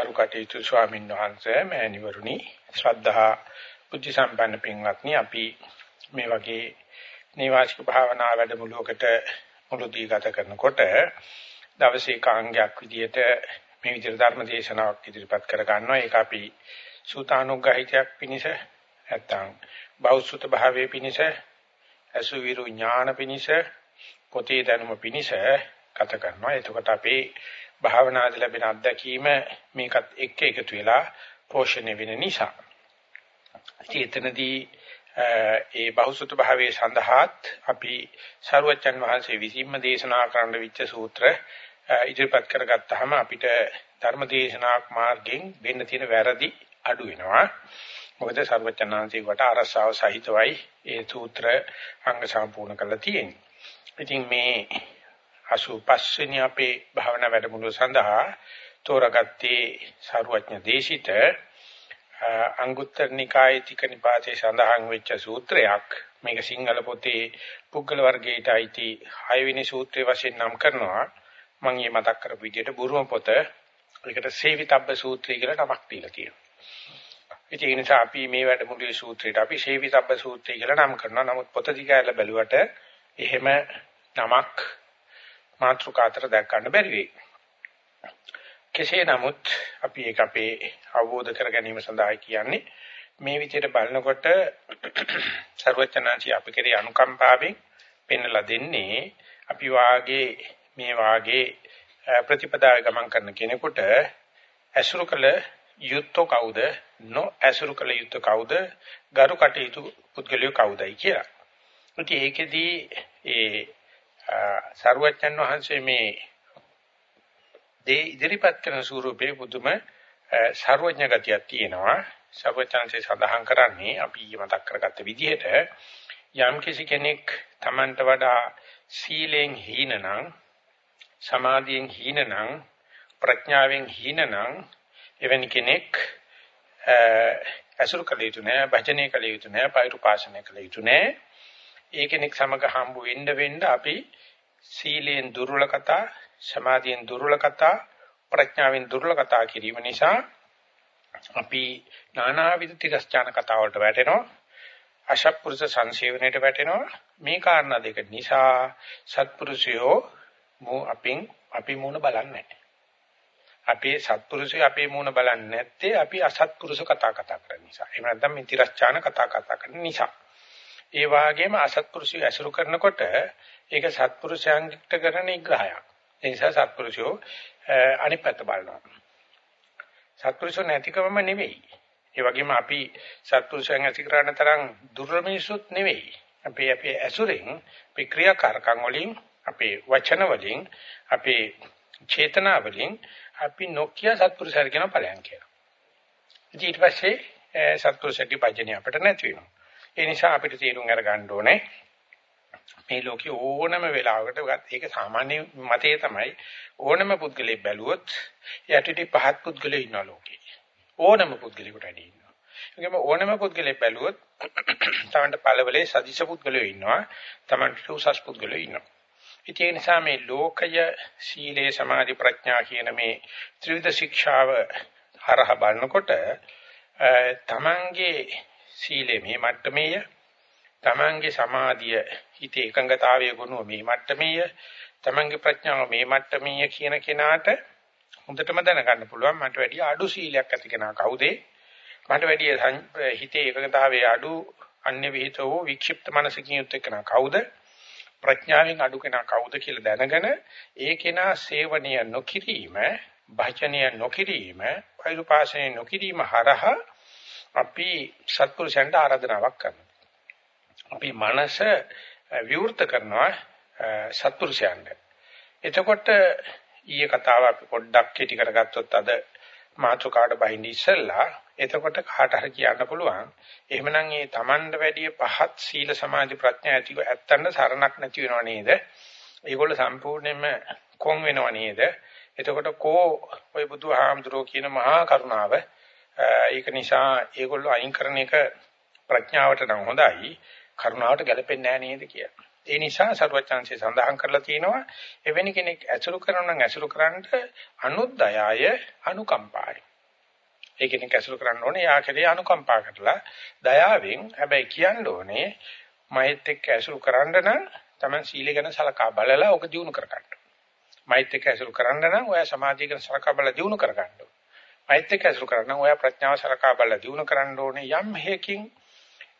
කරු කටයුතු ස්වාමීන් වහන්සේ මෑණිවරුනි ශ්‍රද්ධා බුද්ධ සම්පන්න පින්වත්නි අපි මේ වගේ නේවාසික භාවනා වැඩමුළුවකට මුළුදී ගත කරනකොට දවසේ කාංගයක් විදියට මේ විදිහට ධර්ම දේශනාවක් ඉදිරිපත් කර ගන්නවා ඒක අපි සූතානුග්‍රහිතයක් පිණිස නැත්තම් බෞසුත භාවයේ පිණිස අසුවිරු ඥාන පිණිස පොතේ දැනුම පිණිස ගත කරනවා. එතකොට අපේ භාවනාදී ලැබෙන අත්දැකීම මේකත් එක්ක එකතු වෙලා පෝෂණය වෙන නිසා. එතනදී ඒ බහුසුත භාවයේ සඳහාත් අපි සරුවච්චන් වහන්සේ විසින්ම දේශනා කරන්න විච්ච සූත්‍ර ඉදිරිපත් කරගත්තාම අපිට ධර්ම දේශනාක් මාර්ගයෙන් වෙන්න තියෙන වැරදි අඩු වෙනවා. මොකද සරුවච්චන් වට අරසාව සහිතවයි ඒ සූත්‍ර අංග සම්පූර්ණ කරලා තියෙන්නේ. ඉතින් මේ 85 වෙනි අපේ භාවනා වැඩමුළුව සඳහා තෝරාගත්තේ සාරවත්ඥ දේශිත අංගුත්තර නිකායේ තික නිපාතේ සඳහන් වෙච්ච සූත්‍රයක්. මේක සිංහල පොතේ පුද්ගල වර්ගයට අයිති 6 වෙනි සූත්‍රයේ වශයෙන් නම් කරනවා. මම මේ මතක් කරපු විදිහට බුරුම පොත. ඒකට සේවිතබ්බ සූත්‍රය කියලා නමක් දීලා තියෙනවා. ඉතින් ඒ නිසා අපි මේ වැඩමුළුවේ සූත්‍රයට අපි සේවිතබ්බ සූත්‍රය කියලා නම් කරනවා. නමුත් පොත දිගාලා බැලුවට එහෙම නමක් මාත්‍රිකා අතර දැක් ගන්න බැරි වෙයි. කෙසේ නමුත් අපි ඒක අපේ අවබෝධ කර ගැනීම සඳහා කියන්නේ මේ විදිහට බලනකොට ਸਰවචනාචි අපි කෙරේ අනුකම්පාවෙන් පෙන්වලා දෙන්නේ අපි වාගේ මේ වාගේ ප්‍රතිපදාවේ ගමන් කරන කෙනෙකුට ඇසුරු කළ යුත්තෝ කවුද නො ඇසුරු කළ යුත්තෝ කවුද ගරු කටයුතු පුද්ගලයෝ කවුදයි කියලා. ඉතින් ඒකෙදී ඒ සරුවච්චන් වහන්සේ මේ දේ ඉදිරිපත් කරන ස්වරූපේ පුදුම සර්වඥ ගතියක් තියෙනවා. සර්වඥන්සේ සඳහන් කරන්නේ අපි මතක් කරගත්ත විදිහට යම් කිසි කෙනෙක් Tamanට වඩා සීලෙන් හීනනම් සමාධියෙන් හීනනම් ප්‍රඥාවෙන් හීනනම් එවැනි කෙනෙක් අසුරු කළ යුතු නෑ භජනය කළ යුතු නෑ පෛරුපාසනය කළ යුතු නෑ ඒ කෙනෙක් සමග හම්බ වෙන්න වෙන්න අපි සීලෙන් දුර්වල කතා, සමාධියෙන් දුර්වල කතා, ප්‍රඥාවෙන් දුර්වල කතා කිරීම නිසා අපි නානාවිද තිරස්චාන කතා වලට වැටෙනවා. අශප්පුරුෂ සංසේවණයට වැටෙනවා. මේ කාරණා දෙක නිසා සත්පුරුෂයෝ මෝ අපින් අපි මූණ බලන්නේ නැහැ. අපේ සත්පුරුෂය අපේ මූණ බලන්නේ නැත්තේ අපි අසත්පුරුෂ කතා කතා කරන නිසා. එහෙම නැත්නම් මේ තිරස්චාන කතා කතා කරන නිසා. ඒ වාගේම අසත්පුරුෂය ඇසුරු කරනකොට ඒක සත්පුරුෂයන්ට කරන නිග්‍රහයක්. ඒ නිසා සත්පුරුෂයෝ අනිත් පැත්ත බලනවා. සත්පුරුෂෝ නැතිකමම නෙවෙයි. ඒ වගේම අපි සත්පුරුෂයන් ඇති කරන තරම් දුර්වල මිනිසුත් නෙවෙයි. අපි අපේ ඇසුරෙන් අපේ ක්‍රියාකාරකම් වලින් අපේ වචන වලින් අපේ චේතනා වලින් අපි නොකිය සත්පුරුෂයන් කියන ඵලයන් කියලා. ඊට පස්සේ සත්පුරුෂකී පජ්ජනිය අපිට නැති වෙනවා. ඒ නිසා අපිට තීරුම් අරගන්න ඕනේ මේ ලෝකේ ඕනම වෙලාවකට ඒක සාමාන්‍ය මතය තමයි. ඕනම පුද්ගලෙක් බැලුවොත් යටිටි පහත් පුද්ගලෙ ඉන්නවා ලෝකේ. ඕනම පුද්ගලෙකුට ඇදී ඉන්නවා. ඒකම ඕනම පුද්ගලෙක් බැලුවොත් තමන්ට පළවලේ සදිස පුද්ගලයෝ ඉන්නවා තමන්ට උසස් පුද්ගලයෝ ඉන්නවා. ඒ නිසා මේ ලෝකය සීලේ සමාධි ප්‍රඥා කියන මේ ත්‍රිවිධ ශික්ෂාව හරහා බලනකොට තමන්ගේ සීලය මේ මට්ටමේය. තමන්ගේ සමාධිය හිතේ එකඟතාවයේ ගුණය මේ මට්ටමේය. තමන්ගේ ප්‍රඥාව මේ මට්ටමේය කියන කෙනාට හොඳටම දැනගන්න පුළුවන් මට වැඩිය අඩු සීලයක් ඇති කෙනා කවුද? මට වැඩිය හිතේ එකඟතාවයේ අඩු අන්‍ය විහිතෝ වික්ෂිප්ත මනසකින් යුත් කෙනා කවුද? ප්‍රඥාවෙන් අඩු කෙනා කවුද කියලා දැනගෙන ඒ කෙනා සේවනීය නොකිරීම භජනීය නොකිරීම පෛරුපාසනීය නොකිරීම හරහා අපි සත්පුරුෂයන්ට ආරාධනාවක් කරනවා. අපි මනස විවෘත කරනවා සත්පුරුෂයන්ට. එතකොට ඊයේ කතාව අපි පොඩ්ඩක් කෙටි කරගත්තොත් අද මාතෘකාට බහින්න ඉස්සෙල්ලා එතකොට කාට හරි කියන්න පුළුවන් එහෙමනම් මේ Tamand වැඩි පහත් සීල සමාධි ප්‍රඥා ඇතිව ඇත්තන්න සරණක් නැති වෙනව නේද? ඒගොල්ල සම්පූර්ණයෙන්ම කොන් වෙනව නේද? එතකොට කෝ ওই බුදුහාමුදුරෝ කියන මහා කරුණාව ඒක නිසා ඒගොල්ලෝ අයින් කරන එක ප්‍රඥාවට නම් හොඳයි කරුණාවට ගැලපෙන්නේ නැහැ නේද කියලා. ඒ නිසා සර්වචන්සේ සඳහන් කරලා තියෙනවා එවැනි කෙනෙක් ඇසුරු කරනවා නම් ඇසුරු කරන්නට අනුද්යය අනුකම්පායි. ඒ කෙනෙක් ඇසුරු කරන්න ඕනේ යා කෙරේ අනුකම්පා කරලා දයාවෙන් හැබැයි කියන්න ඕනේ මෛත් එක්ක ඇසුරු කරන්න නම් Taman සීල ගැන සලකා බලලා ඔක දිනු කරගන්න. මෛත් එක්ක ඇසුරු කරන්න නම් ඔයා සමාධිය ගැන සලකා බලලා දිනු කරගන්න. මෛත් එක්ක ඇසුරු කරන්න ඔයා ප්‍රඥාව සලකා බලලා දිනු කරන්න ඕනේ යම් හේකින්.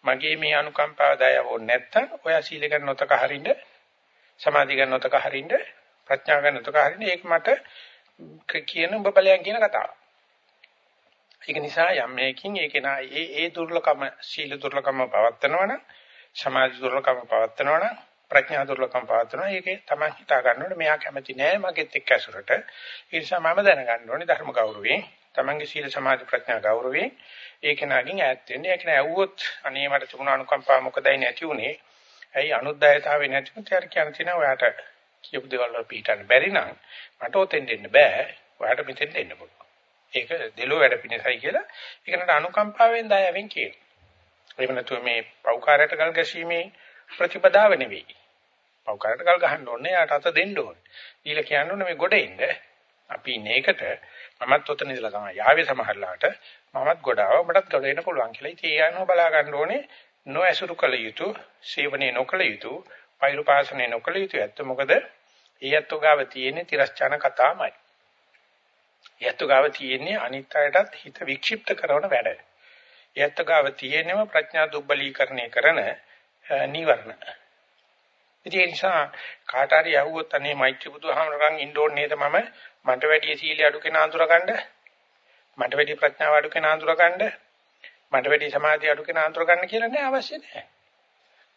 මගේ මේ අනුකම්පාව දයාව නැත්තම් ඔයා සීල ගැන නොතක හරින්න සමාධිය ගැන නොතක හරින්න ප්‍රඥාව ගැන නොතක හරින්න ඒක මට කියන ඔබ බලයන් කියන කතාව. ඒක නිසා යම් මේකින් ඒක නා ඒ ඒ දුර්ලකම සීල දුර්ලකම පවත්නවනම් සමාධි දුර්ලකම පවත්නවනම් ප්‍රඥා දුර්ලකම පවත්නවා ඒකේ තමයි හිතා ගන්න ඕනේ මෙයා කැමති නෑ මගෙත් එක්ක ඇසුරට. ඒ නිසා මම දැනගන්න ඕනේ ධර්ම ගෞරවයෙන්. තමන්ගේ සීල සමාධි ප්‍රඥා ගෞරවයෙන් ඒක නාගින් ඈත් වෙන්න. ඒක නෑවුවොත් අනේ මට තිබුණ අනුකම්පාව මොකදයි නැති උනේ ඇයි අනුද්යතාවේ නැති මුත්‍යාර කියන තිනා ඔයාට කියපු දේවල් වල පිටින් බැරි නම් මට ඔතෙන් දෙන්න බෑ. ඔයාට මෙතෙන් දෙන්න පුළුවන්. ඒක දෙලෝ වැඩ පිණිසයි කියලා ඒකට අනුකම්පාවෙන් දයාවෙන් කියනවා. එහෙම නැතුව මේ පෞකාරයට ගල් ගැසීමේ ප්‍රතිපදාව නෙවෙයි. පෞකාරයට ගල් ගහන්න ඕනේ යාට අත දෙන්න ඕනේ. දීලා කියන්න ඕනේ මේ ගොඩ එන්න. අපි ඉන්නේ එකට මමත් ඔතන ඉඳලා තමයි යාවේ සමහරලාට. මමත් ගොඩාව මටත් ගොඩ එන්න පුළුවන් කියලා. ඉතින් ඒ අනුව බලා ගන්න ඕනේ නොඇසුරු කළ යුතු සේවනයේ නොකළ යුතු පෛරුපාසනේ නොකළ යුතු ඇත්ත මොකද? ඒ ඇත්ත ගාව තියෙන්නේ තිරස්චාන කතාමයි. යැත්තු ගාව තියෙන්නේ අනිත් අයටත් හිත වික්ෂිප්ත කරන වැඩ. යැත්තු ගාව තියෙන්නම ප්‍රඥා දුබ්බලීකරණය කරන නීවරණ. ඉතින් ඒ නිසා කාට හරි යහුවොත් අනේ මෛත්‍රී බුදුහාමරකන් ඉන්න ඕනේ නේද මම මන්ට වැඩි සීලිය අඩු කෙනා අඳුරගන්න මන්ට වැඩි ප්‍රඥාව අඩු කෙනා අඳුරගන්න මන්ට වැඩි සමාධිය අඩු කෙනා අඳුරගන්න කියලා නෑ අවශ්‍ය නෑ.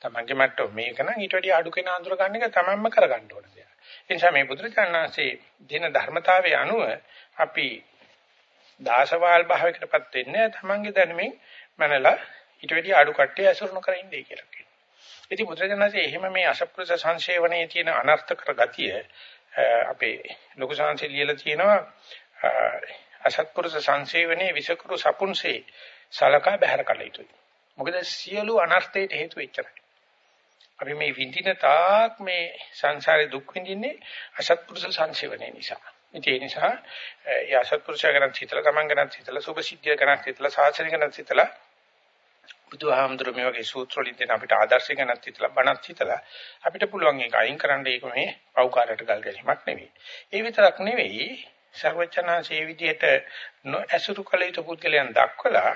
තමන්ගේ මට්ටම මේක නම් ඊට වැඩි අඩු කෙනා අඳුරගන්න එක තමන්ම කරගන්න ඕන දෙයක්. ඒ නිසා මේ බුදුරජාණන්සේ දින ධර්මතාවයේ අනුව අපි දාසවාල් භාවයකටපත් වෙන්නේ තමන්ගේ දැනුමින් මනලා ඊට වැඩි අඩු කට්ටිය ඇසුරු නොකර ඉන්නේ කියලා කියනවා. ඉතින් බුදුරජාණන්සේ එහෙම මේ අසප්පුරුෂ සංශේවනයේ තියෙන අනර්ථකර ගතිය අපේ ලොකු සංශේ ලියලා තියෙනවා අසත්පුරුෂ සංශේවනයේ විසකුරු සපුන්සේ සලකා බහැර කළ යුතුයි. මොකද සියලු අනර්ථයට හේතු වෙච්චරයි. අපි මේ විඳින තාක් මේ සංසාරේ දුක් විඳින්නේ අසත්පුරුෂ සංසේවනයේ නිසා. ඒ නිසා ඒ අසත්පුරුෂය ගැන හිතලා තමන් ගැන හිතලා සුභ සිද්ධිය ගැන හිතලා සාසන ගැන හිතලා බුදුහාමුදුරුවෝ මේ වගේ සූත්‍ර වලින් දෙන අපිට ආදර්ශය ගැන හිතලා බණත් හිතලා අපිට පුළුවන් ඒක අයින් කරන්න ඒක මේ පෞකාරයට ගල් ගැනීමක් නෙවෙයි. ඒ විතරක් නෙවෙයි සර්වචනාසේ විදිහට නොඇසුරු කළ යුතු පුද්ගලයන් දක්වලා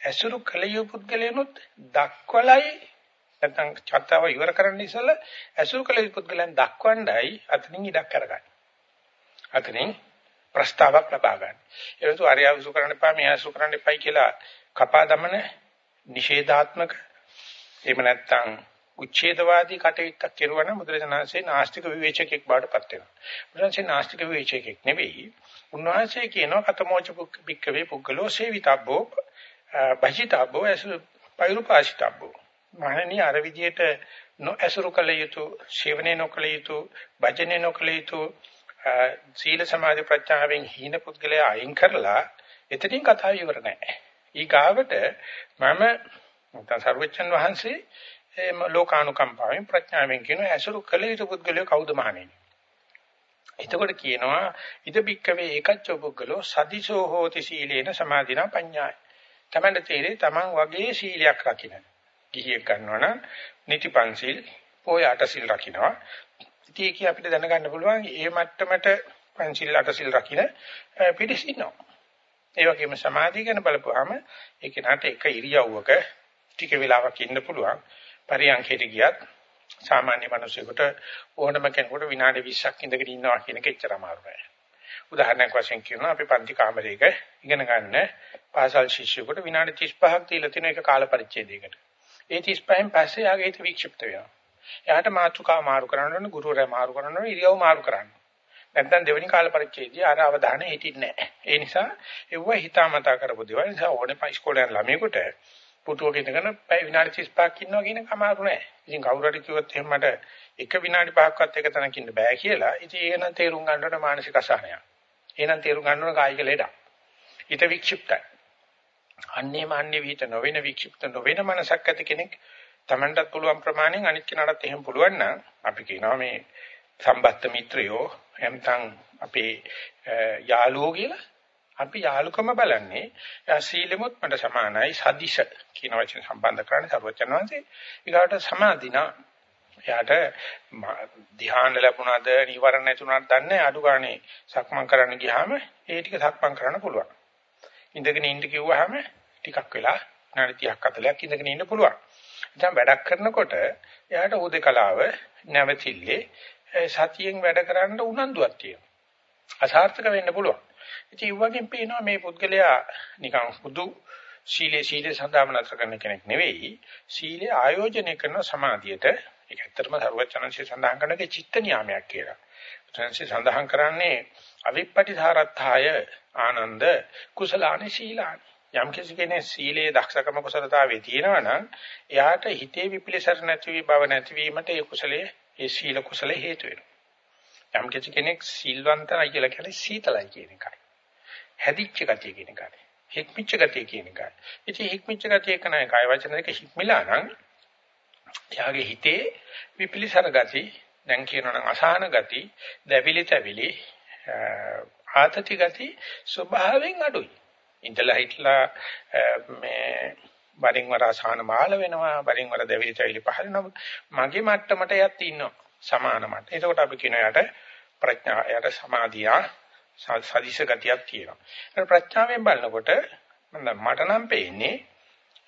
ඇසුරු කළ යුතු පුද්ගලයන්ොත් දක්වලයි නැත්නම් චත්තාව ඉවර කරන්න ඉස්සෙල්ලා ඇසුරු කළ යුතු පුද්ගලයන් දක්වන්නයි අතනින් ඉඩක් කරගන්න. අතනින් ප්‍රස්තාවක් ලබා ගන්න. ඒකතු ආර්යවසු කරන්න එපා මෙහාසු කරන්න එපයි කියලා කපා දමන නිෂේධාත්මක එහෙම නැත්නම් උච්ඡේදවාදී කටයුත්තක් කෙරුවා නම් බුදුරජාණන්සේ නාස්තික විවේචකෙක් බවට පත් වෙනවා. බුදුරජාණන්සේ නාස්තික විවේචකෙක් නෙවෙයි. උන්වහන්සේ කියනවා කතමෝච පික්කවේ පුද්ගලෝ සේවිතබ්බෝ බහිතබ්බෝ ඇසු පෛරුපාසිතබ්බෝ. මහණනි අර විදියට නොඇසුරු කළ යුතු, ශේවනේ නොකළ යුතු, භජනේ නොකළ යුතු සීල සමාධි ප්‍රඥාවෙන් හීන පුද්ගලයා අයින් කරලා එතනින් කතාව ඉවර නැහැ. ඊගාවට මම නැත්නම් සර්වචන් වහන්සේ ලෝකානුකම්පාවෙන් ප්‍රඥාවෙන් කියන ඇසුරු කළ යුතු පුද්ගලයා කවුද මහණෙනි? එතකොට කියනවා ඉද බික්කවේ ඒකච්ච පුද්ගලෝ සදිසෝ හෝති සීලේන සමාධිනා පඤ්ඤාය. තමන්ට තේරෙයි තමන් වගේ සීලයක් රකින්න. ගිහියෙක් ගන්නවා නම් නිතිපන්සිල් පොය අටසිල් රකින්නවා. ඉතින් ඒක අපිට දැනගන්න පුළුවන් මේ මට්ටමට පංචිල් අටසිල් රකින්න පිටිස් ඉන්නවා. ඒ වගේම සමාධිය ගැන බලපුවාම ඒක නට එක ඉරියව්වක ටික වෙලාවක් ඉන්න පුළුවන්. පරියන්කේට ගියත් සාමාන්‍ය මිනිසෙකුට ඕනම කෙනෙකුට විනාඩි 20ක් ඉඳගෙන ඉන්නවා කියන එක එච්චර අමාරු නෑ. උදාහරණයක් වශයෙන් කියනවා අපි පන්ති කාමරයක ඉගෙන ගන්න පාසල් ශිෂ්‍යයෙකුට විනාඩි 35ක් දීලා තියෙන එක කාල පරිච්ඡේදයකට. ඒ 35න් පස්සේ යාගේ හිත වික්ෂිප්ත වෙනවා. එයාට මාතෘකාව මාරු කරන්න ඕන, ගුරුවරයා මාරු කරන්න ඕන, ඉරියව් මාරු කරන්න. නැත්නම් දෙවෙනි කාල පරිච්ඡේදයේ අර අවධානය හිටින්නේ නැහැ. ඒ නිසා ඒව හිතාමතා කරපු දේවල් නිසා ඕනේ ඉස්කෝලේ යන ළමයෙකුට පුටුවක ඉඳගෙන පැය විනාඩි 35ක් ඉන්නවා කියන එක අමාරු නෑ. ඉතින් කවුරු හරි කිව්වොත් එහෙම මට එක විනාඩි 5ක්වත් එක තැනක ඉන්න බෑ කියලා. ඉතින් ඒක නම් තේරුම් ගන්න ඕන මානසික අසහනයක්. එහෙනම් තේරුම් ගන්න ඕන කායික ලෙඩක්. ඊට වික්ෂිප්තයි. අන්නේ මාන්නේ විහිත නොවන වික්ෂිප්ත නොවන මනසක් ඇති කෙනෙක් Tamanටත් පුළුවන් ප්‍රමාණයෙන් අනිත් කෙනාටත් එහෙම පුළුවන් නම් අපි කියනවා මේ සම්බත්ත මිත්‍රයෝ එම්තන් අපේ යාළුවෝ කියලා අපි යාලුකම බලන්නේ යා සීලෙමුත් මට සමානයි සදිශ කියන වචන සම්බන්ධ කරන්නේ සර්වචන් වහන්සේ. ඊගාට සමාධිනා එයාට ධ්‍යාන ලැබුණාද නිවරණ නැතුණාද දන්නේ අඩු ගානේ සක්මන් කරන්න ගියාම ඒ ටික සක්මන් කරන්න පුළුවන්. ඉඳගෙන ඉන්න කිව්වහම ටිකක් වෙලා විනාඩි 30ක් 40ක් ඉඳගෙන ඉන්න පුළුවන්. දැන් වැඩක් කරනකොට එයාට උදේකලාව නැවතිල්ලේ සතියෙන් වැඩ කරන්න උනන්දුවක් තියෙනවා. අසාර්ථක වෙන්න පුළුවන්. ඉතින් ඒ වගේම පේනවා මේ පුද්ගලයා නිකන් හුදු සීලේ සීලේ සඳහන් නතර කරන කෙනෙක් නෙවෙයි. සීලේ ආයෝජනය කරන සමාධියට ඒක ඇත්තටම සර්වචනංශය සඳහන් කරනකේ චිත්ත නියාමයක් කියලා. චනංශය සඳහන් කරන්නේ අවිප්පටිධාරත්ථාය ආනන්ද කුසලානි සීලානි. යම් කෙනෙක් සීලේ දක්ෂකම කුසලතාවේ තියෙනවා නම් එයාට හිතේ විපිලිසර නැති බව නැතිවීමට ඒ කුසලයේ ඒ සීල කුසල හේතු වෙනවා. යම් කෙනෙක් සීල්වන්තයි කියලා කියන්නේ සීතලයි කියන එකයි. හැදිච්ච ගතිය කියන එකයි. හික්මිච්ච ගතිය කියන එකයි. ඉතින් හික්මිච්ච ගතිය කනයි කාය වචන දෙක හික්මිලා නම් එයාගේ හිතේ විපිලිසර ගති දැන් කියනවා නම් අසහන ගති, දැවිලි තැවිලි, ආතති ගති ස්වභාවයෙන් අඩුයි. ඉඳලා හිටලා මේ වරින් වර අසහන මාල වෙනවා, වරින් වර දැවිලි තැවිලි පහළනවා. මගේ මට්ටමට යත් ඉන්නවා. සමාන මට්ට. එතකොට අපි කියන යට ප්‍රඥා යට සමාධිය සදිශ ගතියක් තියෙනවා. ඒ ප්‍රඥාවෙන් බලනකොට මට නම් පේන්නේ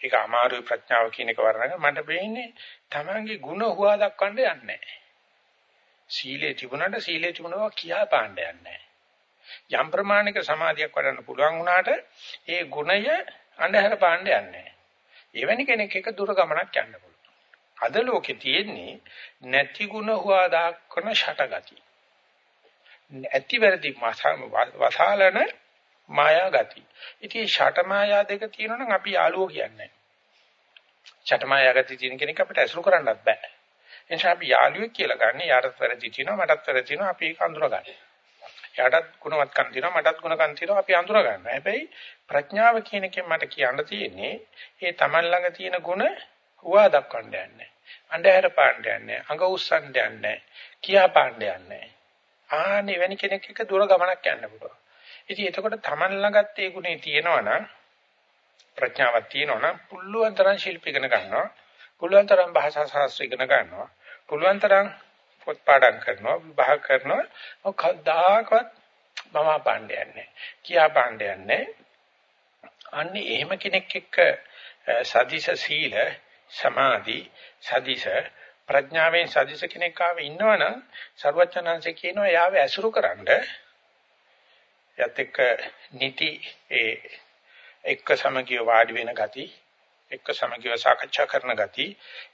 ඒක අමාරුයි ප්‍රඥාව කියන එක වරණක මට පේන්නේ Tamange ಗುಣ හුවා දක්වන්න යන්නේ නැහැ. සීලේ තිබුණාට සීලේ තිබුණවා කියා පාණ්ඩ යන්නේ නැහැ. යම් ප්‍රමාණික සමාධියක් වඩන්න පුළුවන් වුණාට ඒ ගුණය අන්ධහර පාණ්ඩ යන්නේ නැහැ. එවැනි කෙනෙක් එක දුර ගමනක් යන්න පුළුවන්. අද ලෝකේ තියෙන්නේ නැති ගුණ හුවා දක්වන ෂටගති. ඇති වැරදි වසාලන මායා ගති. ඉතින් ෂට මායා දෙක තියෙනවනම් අපි යාළුවෝ කියන්නේ. ෂට මායා ගති තියෙන කෙනෙක් අපිට ඇසුරු කරන්නත් බෑ. එනිසා අපි යාළුවෙක් කියලා ගන්න යාටත් වැරදි තියෙනවා මටත් වැරදි තියෙනවා අපි ඒක අඳුර ගන්න. යාටත් ගුණවත්කම් තියෙනවා මටත් ගුණකම් තියෙනවා අපි අඳුර ගන්න. හැබැයි ප්‍රඥාව කියන එකෙන් මට කියන්න තියෙන්නේ ඒ Taman ළඟ තියෙන ගුණ හුවා දක්වන්න යන්නේ. අන්ධහැර පාණ්ඩ යන්නේ. අඟ උස්සන්න යන්නේ. කියා පාණ්ඩ යන්නේ. ආනේ වෙන කෙනෙක් එක්ක දුර ගමනක් යන්න පුළුවන්. ඉතින් එතකොට Taman ළඟත් ඒ ගුණේ තියෙනවා නම් ප්‍රඥාවක් තියෙනවා නම් පුළුවන් තරම් ශිල්ප ඉගෙන ගන්නවා. පුළුවන් තරම් භාෂා ශාස්ත්‍ර ඉගෙන ගන්නවා. පුළුවන් තරම් පොත් පාඩම් කරනවා, විභාග කරනවා. මොකදාකවත් මම පාණ්ඩයක් නැහැ. කියා පාණ්ඩයක් නැහැ. අන්නේ එහෙම කෙනෙක් එක්ක සදිස සීල සමාධි සදිස ප්‍රඥාවෙන් සදිස කෙනෙක් ආව ඉන්නවනම් සර්වඥාන්සේ කියනවා යාව ඇසුරුකරනද යත් එක්ක නිති ඒ එක්ක සමගිය වාඩි වෙන ගති එක්ක සමගිය සාකච්ඡා කරන ගති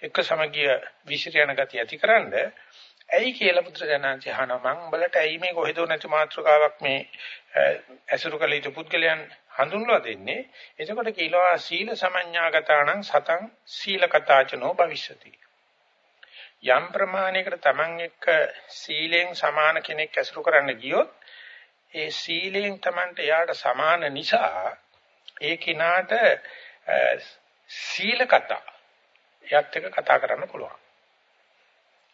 එක්ක සමගිය විශ්ිරයන ගති ඇතිකරනද ඇයි කියලා පුත්‍රයන්න්සේ අහනවා. මම උඹලට ඇයි මේ කොහෙද නැති මාත්‍රකාවක් මේ ඇසුරු කළ යුතු පුද්ගලයන් හඳුන්වලා දෙන්නේ එතකොට කියනවා සීල සමඤ්ඤාගතාණං සතං සීලකතාචනෝ භවිෂති යම් ප්‍රමාණයකට Taman එක්ක සීලෙන් සමාන කෙනෙක් ඇසුරු කරන්න ගියොත් ඒ සීලෙන් Tamanට යාට සමාන නිසා ඒ කිනාට සීල කතා එයත් එක්ක කතා කරන්න පුළුවන්.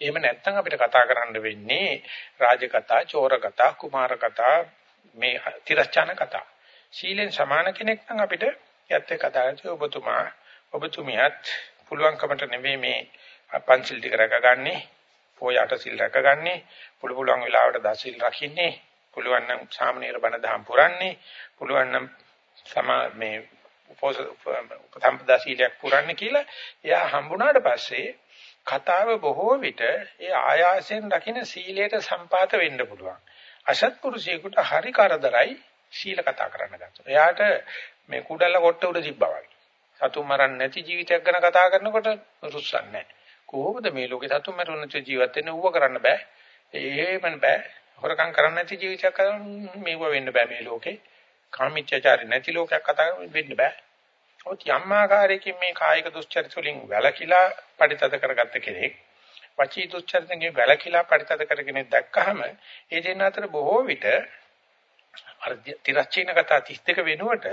එහෙම නැත්නම් අපිට කතා කරන්න වෙන්නේ රාජ කතා, චෝර කතා, කුමාර කතා, මේ තිරස්චාන කතා. සීලෙන් සමාන කෙනෙක් නම් අපිට යත් එක්ක කතා කරලා ඔබතුමා ඔබතුමියත් පුළුවන්කමට නෙවෙයි මේ පංචිල් ටික රැකගන්නේ, පොය අට සිල් රැකගන්නේ, පුළු පුළුවන් වෙලාවට දස සිල් රකින්නේ, පුළුවන් නම් සාමනීර බණ දහම් පුරන්නේ, පුළුවන් නම් සමා මේ උපෝස උපසම්පදා සීලයක් පුරන්නේ කියලා එයා හම්බුණාට පස්සේ කතාව බොහෝ විට ඒ ආයාසයෙන් රකින්න සීලයට සම්පාත වෙන්න පුළුවන්. අසත්පුරුෂයෙකුට හරි කරදරයි සීල කතා කරන්න ගත්තොත්. එයාට මේ කුඩල කොට උඩ තිබ්බා වගේ. සතුන් මරන්නේ නැති ජීවිතයක් ගැන කතා කරනකොට රුස්සන්නේ නැහැ. කොහොමද මේ ලෝකේ සතුන් මරුණ ජීවත් වෙන්න ඌව කරන්න බෑ. එහෙම බෑ. හොරකම් කරන්න නැති ජීවිතයක් කරන්න මේව වෙන්න බෑ මේ ලෝකේ. කාමීත්‍යචාරී නැති ලෝකයක් කතා වෙන්න බෑ. ඔත් යම් ආකාරයකින් මේ කායික දුස්චරිත වලින් වැළකීලා පරිතද කරගත්ත කෙනෙක් වචී දුස්චරිතෙන් වැළකීලා පරිතද කරගෙන දැක්කහම ඒ දෙන්න අතර බොහෝ විට අර තිරච්චින කතා 32 වෙනුවට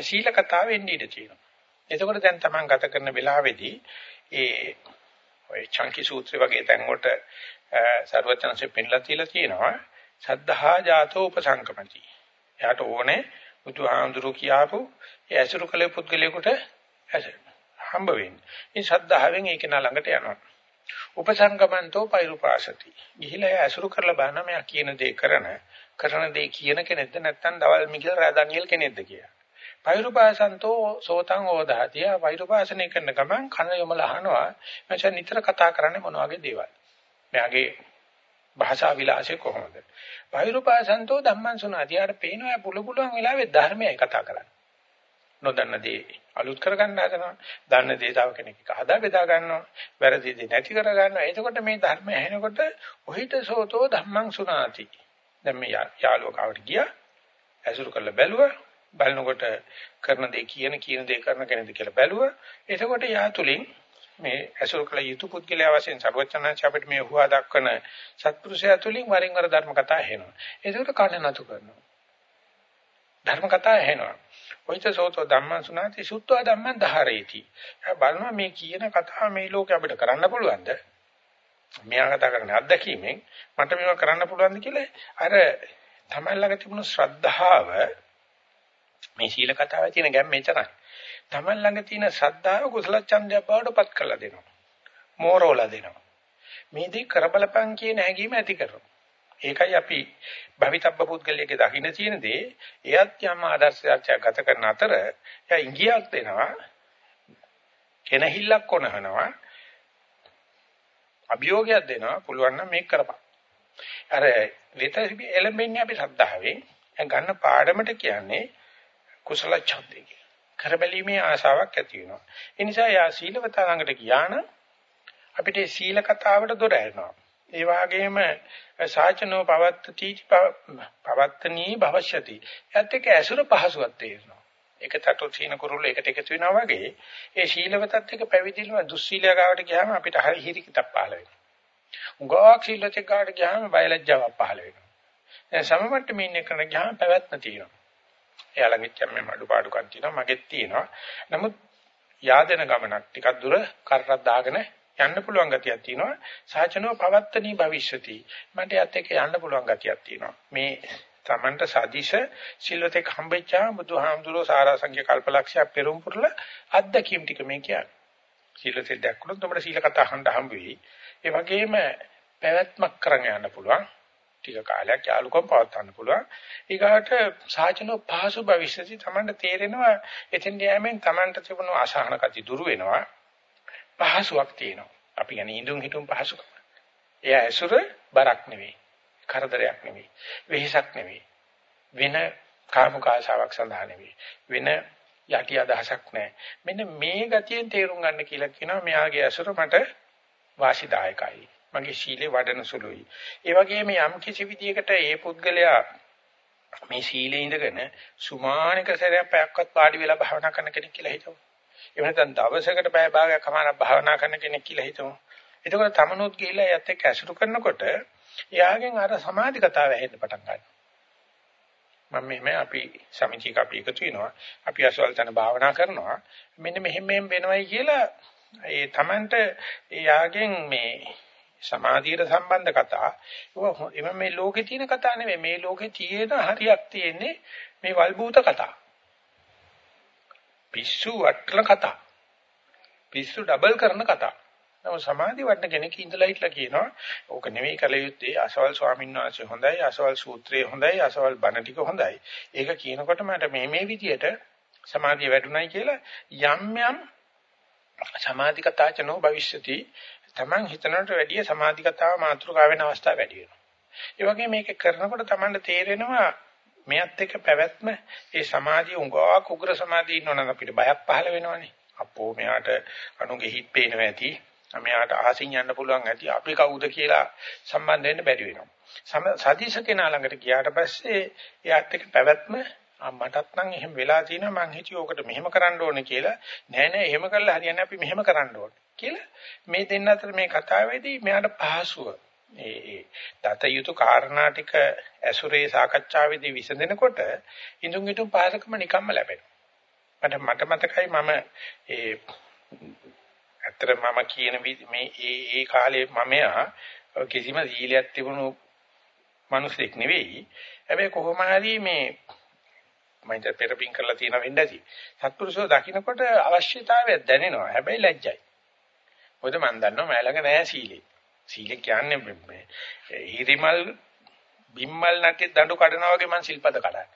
සීල කතා වෙන්න ඉඩ තියෙනවා. එතකොට දැන් Taman ගත කරන වෙලාවේදී ඒ ඔය චංකි සූත්‍රය වගේ තැන් වලට සර්වචනසේ පෙන්ලා තියලා තියෙනවා සද්ධා ජාතෝ උපසංකමති. එයාට ඕනේ බුදුහාමුදුරු කියාපු ඒ ඇසුරු කළ පුද්ගලයාට හම්බ වෙන්නේ. මේ ශ්‍රද්ධාවෙන් ඒක නා ළඟට යනවා. උපසංගමන්තෝ පෛරුපාසති. ගිහිලා ඇසුරු කරලා බලන මෙයා කියන දේ කරන කරන දේ කියන කෙනෙක්ද නැත්නම් දවල් මිගිල් රාදන්ියල් කෙනෙක්ද කියලා. පෛරුපාසන්තෝ සෝතං ඕදාතිය පෛරුපාසනය කරන ගමන් කන යොමල අහනවා මචං නිතර කතා කරන්නේ මොන වගේ දේවල්. මෙයාගේ භාෂා විලාසය කොහොමද? පෛරුපාසන්තෝ ධම්මං සුනාති. යාට පේනවා පුළු පුළුවන් වෙලාවෙ ධර්මයයි කතා කරන්නේ. නොදන්න දේ අලුත් කරගන්න හදනවා. දන්න දේ තව කෙනෙක් එක හදා බෙදා ගන්නවා. වැරදි දේ නැති කර ගන්නවා. එතකොට මේ ධර්ම ඇහෙනකොට ඔහිත සෝතෝ ධම්මං සුනාති. දැන් මේ යාළුවා කවට ගියා. ඇසුරු කරලා බැලුවා. බලනකොට කරන දේ කියන කියන දේ කරන කෙනෙක්ද කියලා බැලුවා. එතකොට යා තුලින් මේ ඇසුරු කළ යුතු පුද්ගලයා වශයෙන් සර්වචනංශ අපිට මේ හුවා දක්වන සත්පුරුෂයා තුලින් වරින් වර ධර්ම කතා ඇහෙනවා. ඒකට කන නතු කරනවා. ධර්ම කතා ඇහෙනවා. ඔයිත සෝතෝ ධම්මං සුනාති සුත්වා ධම්මං ධාරේති. බලනවා මේ කියන කතාව මේ ලෝකේ අපිට කරන්න පුළුවන්ද? මෙයා කතා කරන අත්දැකීමෙන් මට මේවා කරන්න පුළුවන්ද කියලා අර තමයි ළඟ තිබුණු ශ්‍රද්ධාව මේ සීල කතාවේ තියෙන ගැම්ම එතරම්. තමයි ළඟ තියෙන ශ්‍රද්ධාව කුසල ඡන්දය බවටපත් කරලා දෙනවා. මෝරෝලා දෙනවා. මේ දේ කරබලපන් කියන හැඟීම ඇති කරනවා. ඒකයි අපි භවිතබ්බ පුද්ගලයේ දකින්න තියෙන දේ එයත් යම් ආදර්ශයක් ගත කරන අතර එයා ඉංගියක් දෙනවා කෙනහිල්ලක් කොනහනවා අභියෝගයක් දෙනවා. පුළුවන් නම් මේක කරපන්. අර වෙත එළඹෙන්නේ අපි ශ්‍රද්ධාවෙන්. ගන්න පාඩමට කියන්නේ කුසල ඡන්දය කරබැලීමේ ආශාවක් ඇති වෙනවා. ඒ නිසා යා සීලවතා ළඟට ගියා නම් අපිට සීල කතාවට දොර ඇරෙනවා. ඒ වගේම සාචනෝ පවත්තති පවත්තනී භවශ්‍යති. එයත් එක්ක ඇසුර පහසුවක් තේරෙනවා. ඒක තටු සීන කුරුල්ල එකට එකතු වෙනවා වගේ ඒ ශීලවතත් එක්ක පැවිදිලම දුස්සීලයා ගාවට ගියාම අපිට හරි හිරිකිතක් පහළ වෙනවා. උගාවක් ශීලචක ගාවට ගියාම බයලජ්ජාවක් පහළ වෙනවා. දැන් සමමට්ටමේ ඉන්න කෙනා ගියාම පැවැත්ම තියෙනවා. එයාලගෙත් මේ මඩුපාඩුකම් තියෙනවා මගෙත් තියෙනවා. නමුත් yaadena ගමනක් ටිකක් දුර කරක් දාගෙන යන්න පුළුවන් ගතියක් තියෙනවා. සාචනෝ පවත්තනී භවිෂ්‍යති. මට යත් එක යන්න පුළුවන් ගතියක් තියෙනවා. මේ තමන්ට සදිශ සිල්වතෙක් හම්බෙච්චා බුදුහාමුදුරෝ සාරාංශික කල්පලක්ෂය පෙරම් පුරල අත්දැකීම් ටික මේ කියන්නේ. සීලතෙක් දැක්කොත් උඹට සීල කතා අහන්න හම්බ වෙයි. ඒ වගේම පැවැත්මක් කරන් යන්න පුළුවන්. ටික කාලයක් යාලුකම් පවත්වන්න පුළුවන්. ඊගාට සාචනෝ පහසු භවිෂ්‍යති තමන්ට තේරෙනවා එතෙන් යෑමෙන් තමන්ට තිබුණු අසහනකති දුරු වෙනවා. පහසුවක් තියෙනවා. අපි කියන්නේ ඉඳුන් හිටුන් පහසුකම. එයා ඇසුර බරක් නෙවෙයි. කරදරයක් නෙවෙයි. වෙහෙසක් නෙවෙයි. වෙන කාමුකාශාවක් සඳහා නෙවෙයි. වෙන යටි අදහසක් නැහැ. මෙන්න මේ ගතියෙන් තේරුම් ගන්න කියලා කියනවා මෙයාගේ ඇසුර මට වාසිදායකයි. මගේ සීලේ වඩන සුළුයි. ඒ වගේම යම් කිසි විදියකට ඒ පුද්ගලයා මේ සීලේ ඉඳගෙන සුමානික සැරයක් පැයක්වත් පාඩි වෙලා භාවනා කරන කෙනෙක් කියලා හිතමු. එහෙම නැත්නම් දවසකට පැය භාගයක් කමාරක් භාවනා කරන කෙනෙක් කියලා හිතමු. එතකොට තමනුත් ගිහිල්ලා යත් එක්ක ඇසුරු කරනකොට එයාගෙන් අර සමාධි කතාව ඇහෙන්න පටන් ගන්නවා. මම මෙහෙම අපි සමිතියක අපි එකතු වෙනවා. අපි අසවල් තන භාවනා කරනවා. මෙන්න මෙහෙම මෙහෙම වෙනවයි කියලා ඒ Tamanට එයාගෙන් මේ සමාධියට සම්බන්ධ කතා. ඒක මේ ලෝකේ තියෙන කතා නෙමෙයි. මේ ලෝකේ තියෙන හරියක් තියෙන්නේ මේ වල්බූත කතා. පිස්සු වටන කතා. පිස්සු ඩබල් කරන කතා. නම සමාධි වටන කෙනෙක් ඉඳලා හිටලා කියනවා ඕක නෙවෙයි කල යුත්තේ අසවල් ස්වාමීන් වහන්සේ හොඳයි අසවල් සූත්‍රය හොඳයි අසවල් බණ ටික හොඳයි. ඒක කියනකොට මට මේ මේ විදියට සමාධිය වැඩුණයි කියලා යම් යම් සමාධිකතාචනෝ භවිෂ්‍යති Taman හිතනට වැඩිය සමාධිකතාව මාතෘකාව වෙන අවස්ථා වැඩි වෙනවා. ඒ වගේ මේක කරනකොට Tamanට තේරෙනවා මෙයත් එක්ක පැවැත්ම ඒ සමාධිය උඟාවක් උග්‍ර සමාධිය ඉන්නවනම් අපිට බයක් පහළ වෙනවනේ. අපෝ මෙයාට අනුගේ හිත් පේනවා ඇති. මෙයාට අහසින් යන්න පුළුවන් ඇති. අපි කවුද කියලා සම්බන්ධ වෙන්න බැරි වෙනවා. සදීශ කෙනා ළඟට ගියාට පස්සේ එයාත් එක්ක පැවැත්ම මටත් නම් එහෙම වෙලා තියෙනවා මං හිතුවේ ඕකට මෙහෙම කරන්න ඕනේ කියලා. නෑ නෑ එහෙම කළා හරියන්නේ අපි මෙහෙම කරන්න ඕනේ කියලා. මේ දෙන්න අතර මේ කතාවේදී මෙයාට පහසුව ඒ ඒ දත යුතු කාරණා ටික ඇසුරේ සාකච්ඡාවේදී විසඳෙනකොට ඉඳුන් හිටුන් පාරකම නිකම්ම ලැබෙනවා. මට මට මතකයි මම ඒ ඇත්තට මම කියන මේ ඒ ඒ කාලේ මමයා කිසිම සීලයක් තිබුණු මිනිසෙක් නෙවෙයි. හැබැයි කොහොම හරි මේ මම ඉතින් පෙරපින් කරලා තියෙන වෙන්න ඇති. සත්පුරුෂෝ දකින්නකොට අවශ්‍යතාවය දැනෙනවා. හැබැයි ලැජ්ජයි. මොකද මම දන්නවා මම ළඟ නෑ සීලේ. සීල කියන්නේ හිරිමල් බිම්මල් නැටි දඬු කඩනවා වගේ මං සිල්පද කඩන්නේ.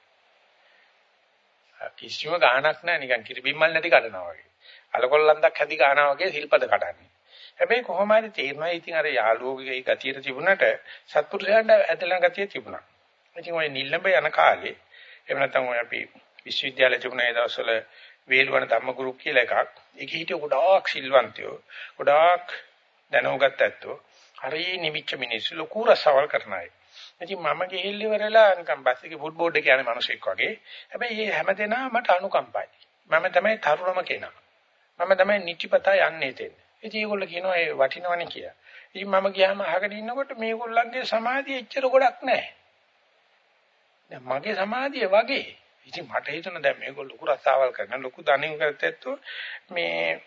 කිසිම ගාණක් නැහැ නිකන් කිරි බිම්මල් නැටි කඩනවා වගේ. අලකොල්ලන්දක් හැදි ගානවා වගේ සිල්පද කඩන්නේ. හැබැයි කොහොම හරි තේරෙනවා ඉතින් අර යාළුවෝගේ ගතියට තිබුණට සත්පුරුෂයන්ට ඇදලා ගතිය තිබුණා. ඉතින් ওই නිල්ලඹ යන කාලේ එහෙම නැත්නම් ඔය අපි විශ්වවිද්‍යාලයේ තිබුණ ඒ දවස්වල වේලවන ධම්මගුරු කියලා එකක්. ඒකේ හිටිය ගොඩාක් සිල්වන්තයෝ ගොඩාක් දැනුගත් ඇත්තෝ හරි නිමිච්ච මිනිස්සු ලොකු රසවල් කරන අය. ඉතින් මම ගිහිල්ල ඉවරලා නිකන් බස් එකේ ෆුට්බෝල් එකේ යන මිනිසෙක් වගේ. හැබැයි මේ හැමදේනා මට අනුකම්පයි. මම තමයි තරුණම කෙනා. මම තමයි නිතිපතා යන්නේ තෙන්නේ. ඉතින් ඒගොල්ලෝ කියනවා ඒ වටිනවනේ කියලා. ඉතින් මම ගියාම අහගෙන ඉන්නකොට මේගොල්ලන්ගේ සමාධිය එච්චර ගොඩක් නැහැ. දැන් මගේ සමාධිය වගේ. ඉතින් මට හිතුණා දැන් මේගොල්ලෝ ලොකු රස්සාවල් කරන ලොකු ධනෙ කරතැත්තෝ මේ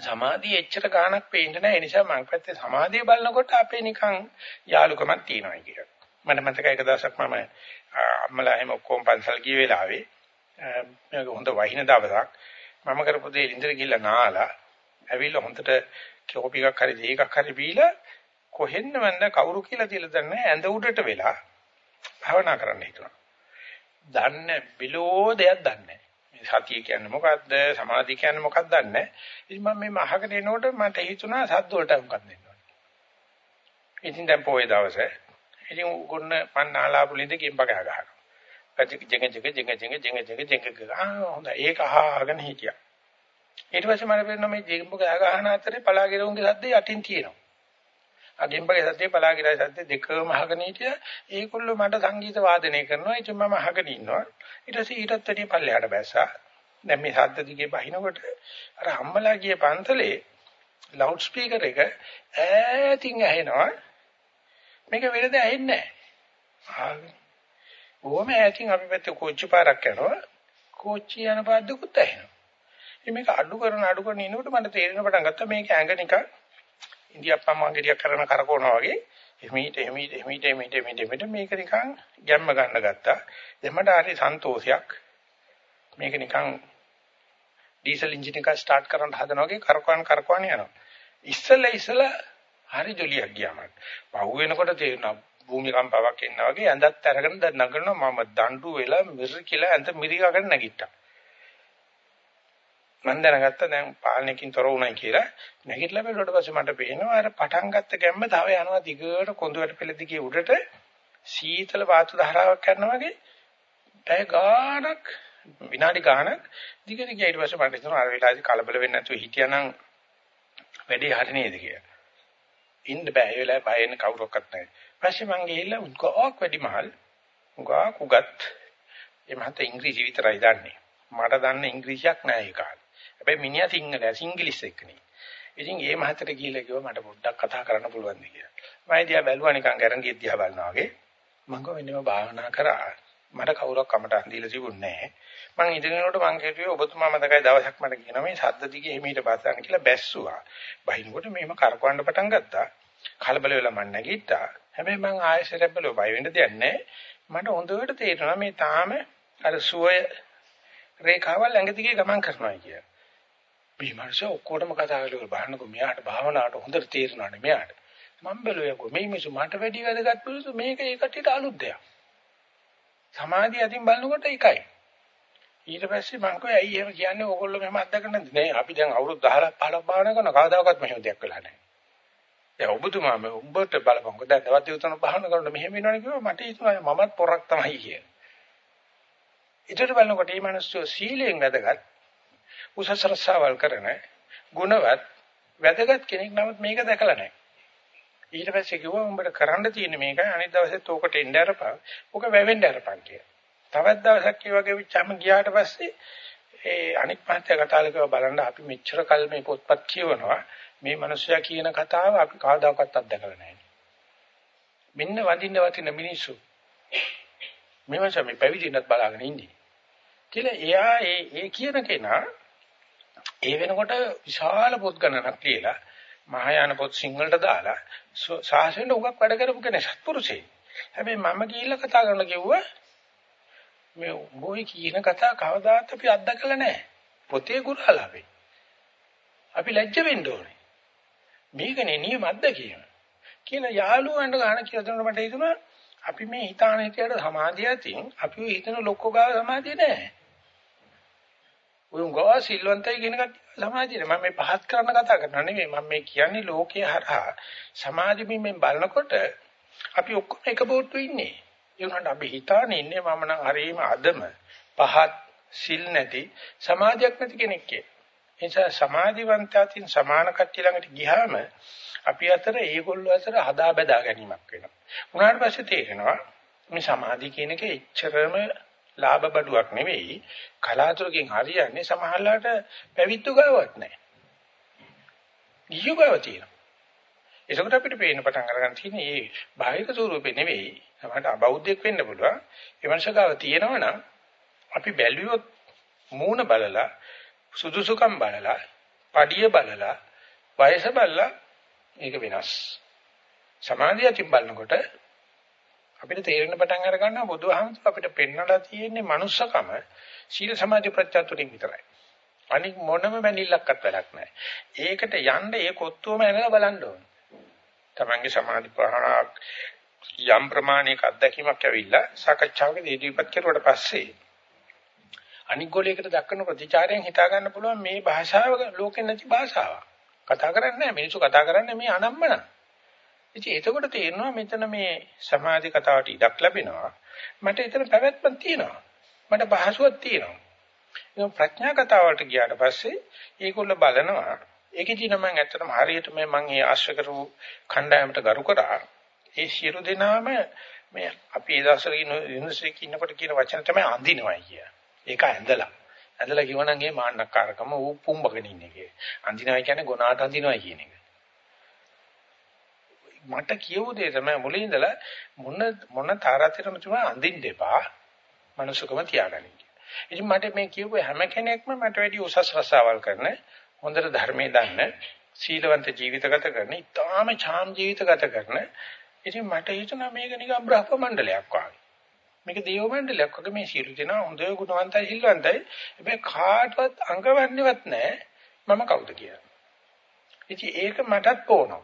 සමාධිය එච්චර ගාණක් පේන්නේ නැහැ. ඒ නිසා මම පැත්තේ සමාධිය බලනකොට අපේ නිකන් යාලුකමක් තියෙනවා කියලා. මට මතකයි එක දවසක් මම අම්මලා එහෙම ඔක්කොම පන්සල් ගිය වෙලාවේ මේක හොඳ වහින දවසක් මම කරපු දේ ඉන්දර ගිහලා නාලා ඇවිල්ලා හොඳට කෝපි එකක් හරි දෙකක් හරි බීලා කොහෙන්ද මන්ද කවුරු කියලා තියලා දන්නේ ඇඳ උඩට වෙලා භවනා කරන්න හිතුවා. දන්නේ බිලෝ දෙයක් දන්නේ සතිය කියන්නේ මොකද්ද? සමාධිය කියන්නේ මොකක්ද දන්නේ ඉතින් මම මේ අහකට එනකොට මට හිතුණා සද්ද වලට මොකක්ද දෙන්න ඕනේ. ඉතින් දැන් පොයේ දවසේ ඉතින් ගොන්න පන්නාලා පුලින්ද ගෙම්බ ගහ ගන්නවා ජෙක ජෙක ජෙක ජෙක ජෙක ජෙක ජෙක ජෙක ආ හොඳයි. ඒක අහගෙන හිටියා. ඊට පස්සේ මම පේනවා මේ ගෙම්බ ගහ ගන්න අතරේ පලාගිරුන්ගේ සද්ද යටින් තියෙනවා. ආ ගෙම්බගේ සද්දේ පලාගිරයි සද්දේ දෙකම අහගෙන හිටියා. ඒගොල්ලෝ මට සංගීත වාදනය කරනවා. ඉතින් මම අහගෙන ඉන්නවා. ඊට පස්සේ ඊටත් වැඩිය පල්ලෙහාට බැස්සා. දැන් මේ ශබ්ද දිගේ බහිනකොට අර අම්මලා ගිය පන්සලේ ලවුඩ් ස්පීකර් එක ඈතින් ඇහෙනවා. මේක වෙනද ඇහෙන්නේ නැහැ. ඕම ඈතින් අපි පැත්තේ කෝච්චි පාරක් යනවා කෝච්චි යන පාද්දකුත් ඇහෙනවා ඉතින් මේක අඩු කරන අඩු කරන ඉනකොට මට තේරෙන පටන් ගත්තා මේක ඇඟ නිකන් ඉන්දියාප්පම් වංගෙඩියක් කරන කරකවනවා වගේ එමෙහිට එමෙහිට එමෙහිට එමෙහිට එමෙහිට මේක නිකන් ගැම්ම ගන්න ගත්තා. දැන් මට හරි සන්තෝෂයක්. මේක නිකන් ඩීසල් එන්ජින් එක ස්ටාර්ට් කරන්න හදනවා වගේ කරකවන කරකවන යනවා. ඉස්සෙල්ලා ඉස්සෙල්ලා හරි ජොලියක් ගියාම. පහු වෙනකොට තේරෙනවා භූමිකම්පාවක් එනවා වගේ ඇඳත් අරගෙන දැන් නගනවා මම දඬු වෙලා මිරි කියලා ඇඳ මිරිගාගෙන නැගිට්ටා. මම දැනගත්තා දැන් පාලනයකින් තොර වුණයි කියලා. නැගිටලා බැලුවට පස්සේ මට පේනවා අර පටන් ගත්ත ගැම්ම තව යනවා දිගට කොඳුරට පෙළ දිගේ උඩට සීතල වාතු ධාරාවක් කරනවා වගේ පැය ගාණක් විනාඩි ගාණක් දිගට ගියා ඊට පස්සේ මට හිතුණා අර වෙලාවේදී කලබල වෙන්නේ නැතුව හිටියානම් වැඩේ හරි නේද කියලා. ඉන්න බෑ ඒ වෙලාවේ බය වෙන කවුරක්වත් නැහැ. පස්සේ මං ගිහිල්ලා උන්කෝක් වැඩි මහල් උගා කුගත් ඒ මහත ඉංග්‍රීසි විතරයි දන්නේ. මට දන්න ඉංග්‍රීසියක් නෑ ඒ කාලේ. හැබැයි මිනිහා සිංහලයි සිංග්ලිෂ් එක්කනේ. ඉතින් ඒ මහතට ගිහිල්ලා කිව්වා මට පොඩ්ඩක් කතා කරන්න පුළුවන්ද කියලා. මම දිහා බැලුවා නිකන් ගැරන්ටි දිහා බලනවා වගේ. මම ගෝ වෙනම භාවනා කරා. මට කවුරක් කමටහන් දීලා තිබුණේ නැහැ. මං ඉඳගෙනකොට මං හිතුවේ ඔබතුමා මතකයි දවසක් මට කියනවා මේ සද්ද දිගේ එමෙහිට බස්සන්න කියලා බැස්සුවා. බහිනකොට මේම කරකවන්න පටන් ගත්තා. කලබල වෙලා මං නැගිට්ටා. හැබැයි මං ආයෙසරක් බැලුවා බය වෙන්න දෙයක් නැහැ. මට හොඳට තේරෙනවා මේ තාම අර සුවය රේඛාවල් ළඟ දිගේ ගමන් කරනවා කියලා. මේ මනුස්සය ඔක්කොටම කතා කරලා බලන්නකො මෙයාට භාවනාවට හොඳට තේරෙනවානේ මෙයාට. මම බැලුවේකෝ මේ මිනිස්සු මට වැඩි වැඩගත් මිනිස්සු මේක ඒ කට්ටියට අලුත් දෙයක්. සමාධිය අතින් බලනකොට එකයි. ඊට පස්සේ මම කිව්වා ඇයි එහෙම කියන්නේ ඕගොල්ලෝ මෙහෙම අත්දකන්න නෑ අපි දැන් අවුරුදු 10 15 භාවනා කරන කවදාකවත් මෙහෙම දෙයක් වෙලා නෑ. දැන් ඔබතුමා මේ උඹට බලපංකො දැන් දවස් දෙක තුනක් භාවනා කරනකොට මෙහෙම වෙනවනේ කිව්වා මට හිතුණා මමත් පොරක් තමයි කියන්නේ. ඊට බලනකොට මේ මිනිස්සු සීලයෙන් වැදගත් උසස් රසවල් කරන ගුණවත් වැදගත් කෙනෙක් නමුත් මේක දැකලා නැහැ. ඊට පස්සේ කිව්වා උඹට කරන්න තියෙන්නේ මේකයි අනිත් දවසෙත් ඕකට එන්න අරපන්. ඕක වැවෙන්න අරපන් කියලා. තවත් දවසක් ඒ වගේ විචාම ගියාට පස්සේ ඒ අනිත් මහත්ය කතාලකව බලන්න අපි මෙච්චර කල් මේ පොත්පත් කියවනවා මේ මිනිස්සයා කියන කතාව අපි කවදාකවත් අත්දකලා නැහැ. මෙන්න වඳින්න වටින මිනිස්සු මේ මාස මේ පැවිදිනත් බලාගෙන ඉන්නේ. කියලා එයා ඒ ඒ කියන කෙනා ඒ වෙනකොට විශාල පොත් ගණනක් ලියලා මහායාන පොත් සිංහලට දාලා සාසනෙට උගක් වැඩ කරපු කෙනෙක් සත්පුරුෂයෙක්. හැබැයි මම ගිහිල්ලා කතා කරන්න කිව්වා මේ මොයි කියන කතා කවදාත් අපි අත්දකලා නැහැ. පොතේ ගුරාලා අපි. අපි ලැජ්ජ වෙන්න ඕනේ. මේකනේ නියම අත්දැකීම. කියලා යාළුවන්ට ගහන කියලා දුන්නා මට හිතුණා අපි මේ හිතාන හිතයට සමාධිය අතින් අපි ඔය හිතන ලොක්කෝ ගාව සමාධිය නැහැ. උන් ගාව සිල්වන්තයි කියන කට්ටිය සමාධිය මම මේ පහත් කරන්න කතා කරනවා නෙමෙයි මම මේ කියන්නේ ලෝකයේ හරහා සමාධි බිමෙන් බලනකොට අපි ඔක්කොම එක බෝට්ටු ඉන්නේ. ඒ උනට අපි හිතානේ ඉන්නේ මම නම් හරීම අදම පහත් සිල් නැති සමාධියක් නැති කෙනෙක් කියලා. ඒ නිසා සමාධිවන්තයන් සමාන කට්ටිය ළඟට ගියාම අපි අතර ඒගොල්ලෝ අතර හදා බෙදා ගැනීමක් වෙනවා. උනාට පස්සේ තේරෙනවා මේ සමාධිය කියන එක එච්චරම ලාභ බඩුවක් නෙවෙයි. කලාතුරකින් හරියන්නේ සමහරලාට පැවිද්දු ගාවක් නැහැ. ගියු ගාව තියෙනවා. ඒකට අපිට පේන්න පටන් අරගන්න තියෙන්නේ මේ බාහිර ස්වරූපේ නෙවෙයි. සමහරට අබෞද්ධයක් වෙන්න පුළුවන්. ඒ වංශගාව තියෙනවනම් අපි බැලුවොත් මූණ බලලා සුදුසුකම් බලලා, පඩිය බලලා, වයස බලලා මේක වෙනස්. සමාධිය අතින් බලනකොට අපිට තේරෙන පටන් අර ගන්නවා බුදුහාමුදුර අපිට පෙන්වලා තියෙන්නේ manussකම සීල සමාධි ප්‍රත්‍යතුලින් විතරයි. අනික මොනම බැඳිල්ලක්වත් වැඩක් නැහැ. ඒකට යන්න ඒ කොත්තුවම ඇනලා බලන්න ඕනේ. තමන්ගේ සමාධි ප්‍රහාණක් යම් ප්‍රමාණයක අත්දැකීමක් ඇවිල්ලා සාකච්ඡාවක දීපත් කරුවට පස්සේ අනික් ගෝලයකට දක්වන ප්‍රතිචාරයෙන් හිතා ගන්න පුළුවන් මේ භාෂාව ලෝකෙ නැති භාෂාවක්. කතා කරන්නේ නැහැ මිනිස්සු කතා කරන්නේ මේ අනම්මන. ඉතින් එතකොට තේරෙනවා මෙතන මේ සමාධි කතාවට ඉඩක් ලැබෙනවා. මට එතන පැවැත්මක් තියෙනවා. මට භාෂාවක් තියෙනවා. ඒ ප්‍රඥා කතාවලට ගියාට පස්සේ ඒගොල්ල බලනවා ඒකෙදි නම් ඇත්තටම හරියට මේ මම ඒ ආශ්‍රය කරපු කණ්ඩායමට ගරු කරා. ඒ සියලු දෙනාම මේ අපි ඒ දවස්වල ඉන්න යුනිවර්සිටි එකේ ඉන්නකොට කියන වචන තමයි අඳිනවයි කිය. ඒක ඇඳලා. ඇඳලා කිව්වනම් ඒ මාන්නක්කාරකම ඌ පුම්බගෙන ඉන්නේ කිය. අඳිනවා කියන්නේ ගොනාට අඳිනවා කියන එක. මට කියවු දෙය තමයි මුලින් ඉඳලා මොන මොන තාරාතිරම තුමා අඳින්න එපා. මනුස්සකම තියාගන්න. ඉතින් මට මේ කියපු හැම කෙනෙක්ම මට වැඩි උසස් රසාවල් කරන හොඳට ධර්මයේ දන්න සීලවන්ත ජීවිත ගත කරන, ඊටාම ඡාම් ජීවිත ගත කරන. ඉතින් මට හිතුණා මේක නිකන් බ්‍රහ්ම මණ්ඩලයක් වගේ. මේක දේව මණ්ඩලයක් වගේ මේ සියලු දෙනා හොඳ ගුණවන්තයි සිල්වන්තයි. හැබැයි කාටවත් අංගවන්නේවත් නැහැ මම කවුද කියලා. ඉතින් ඒක මටත් ඕනවා.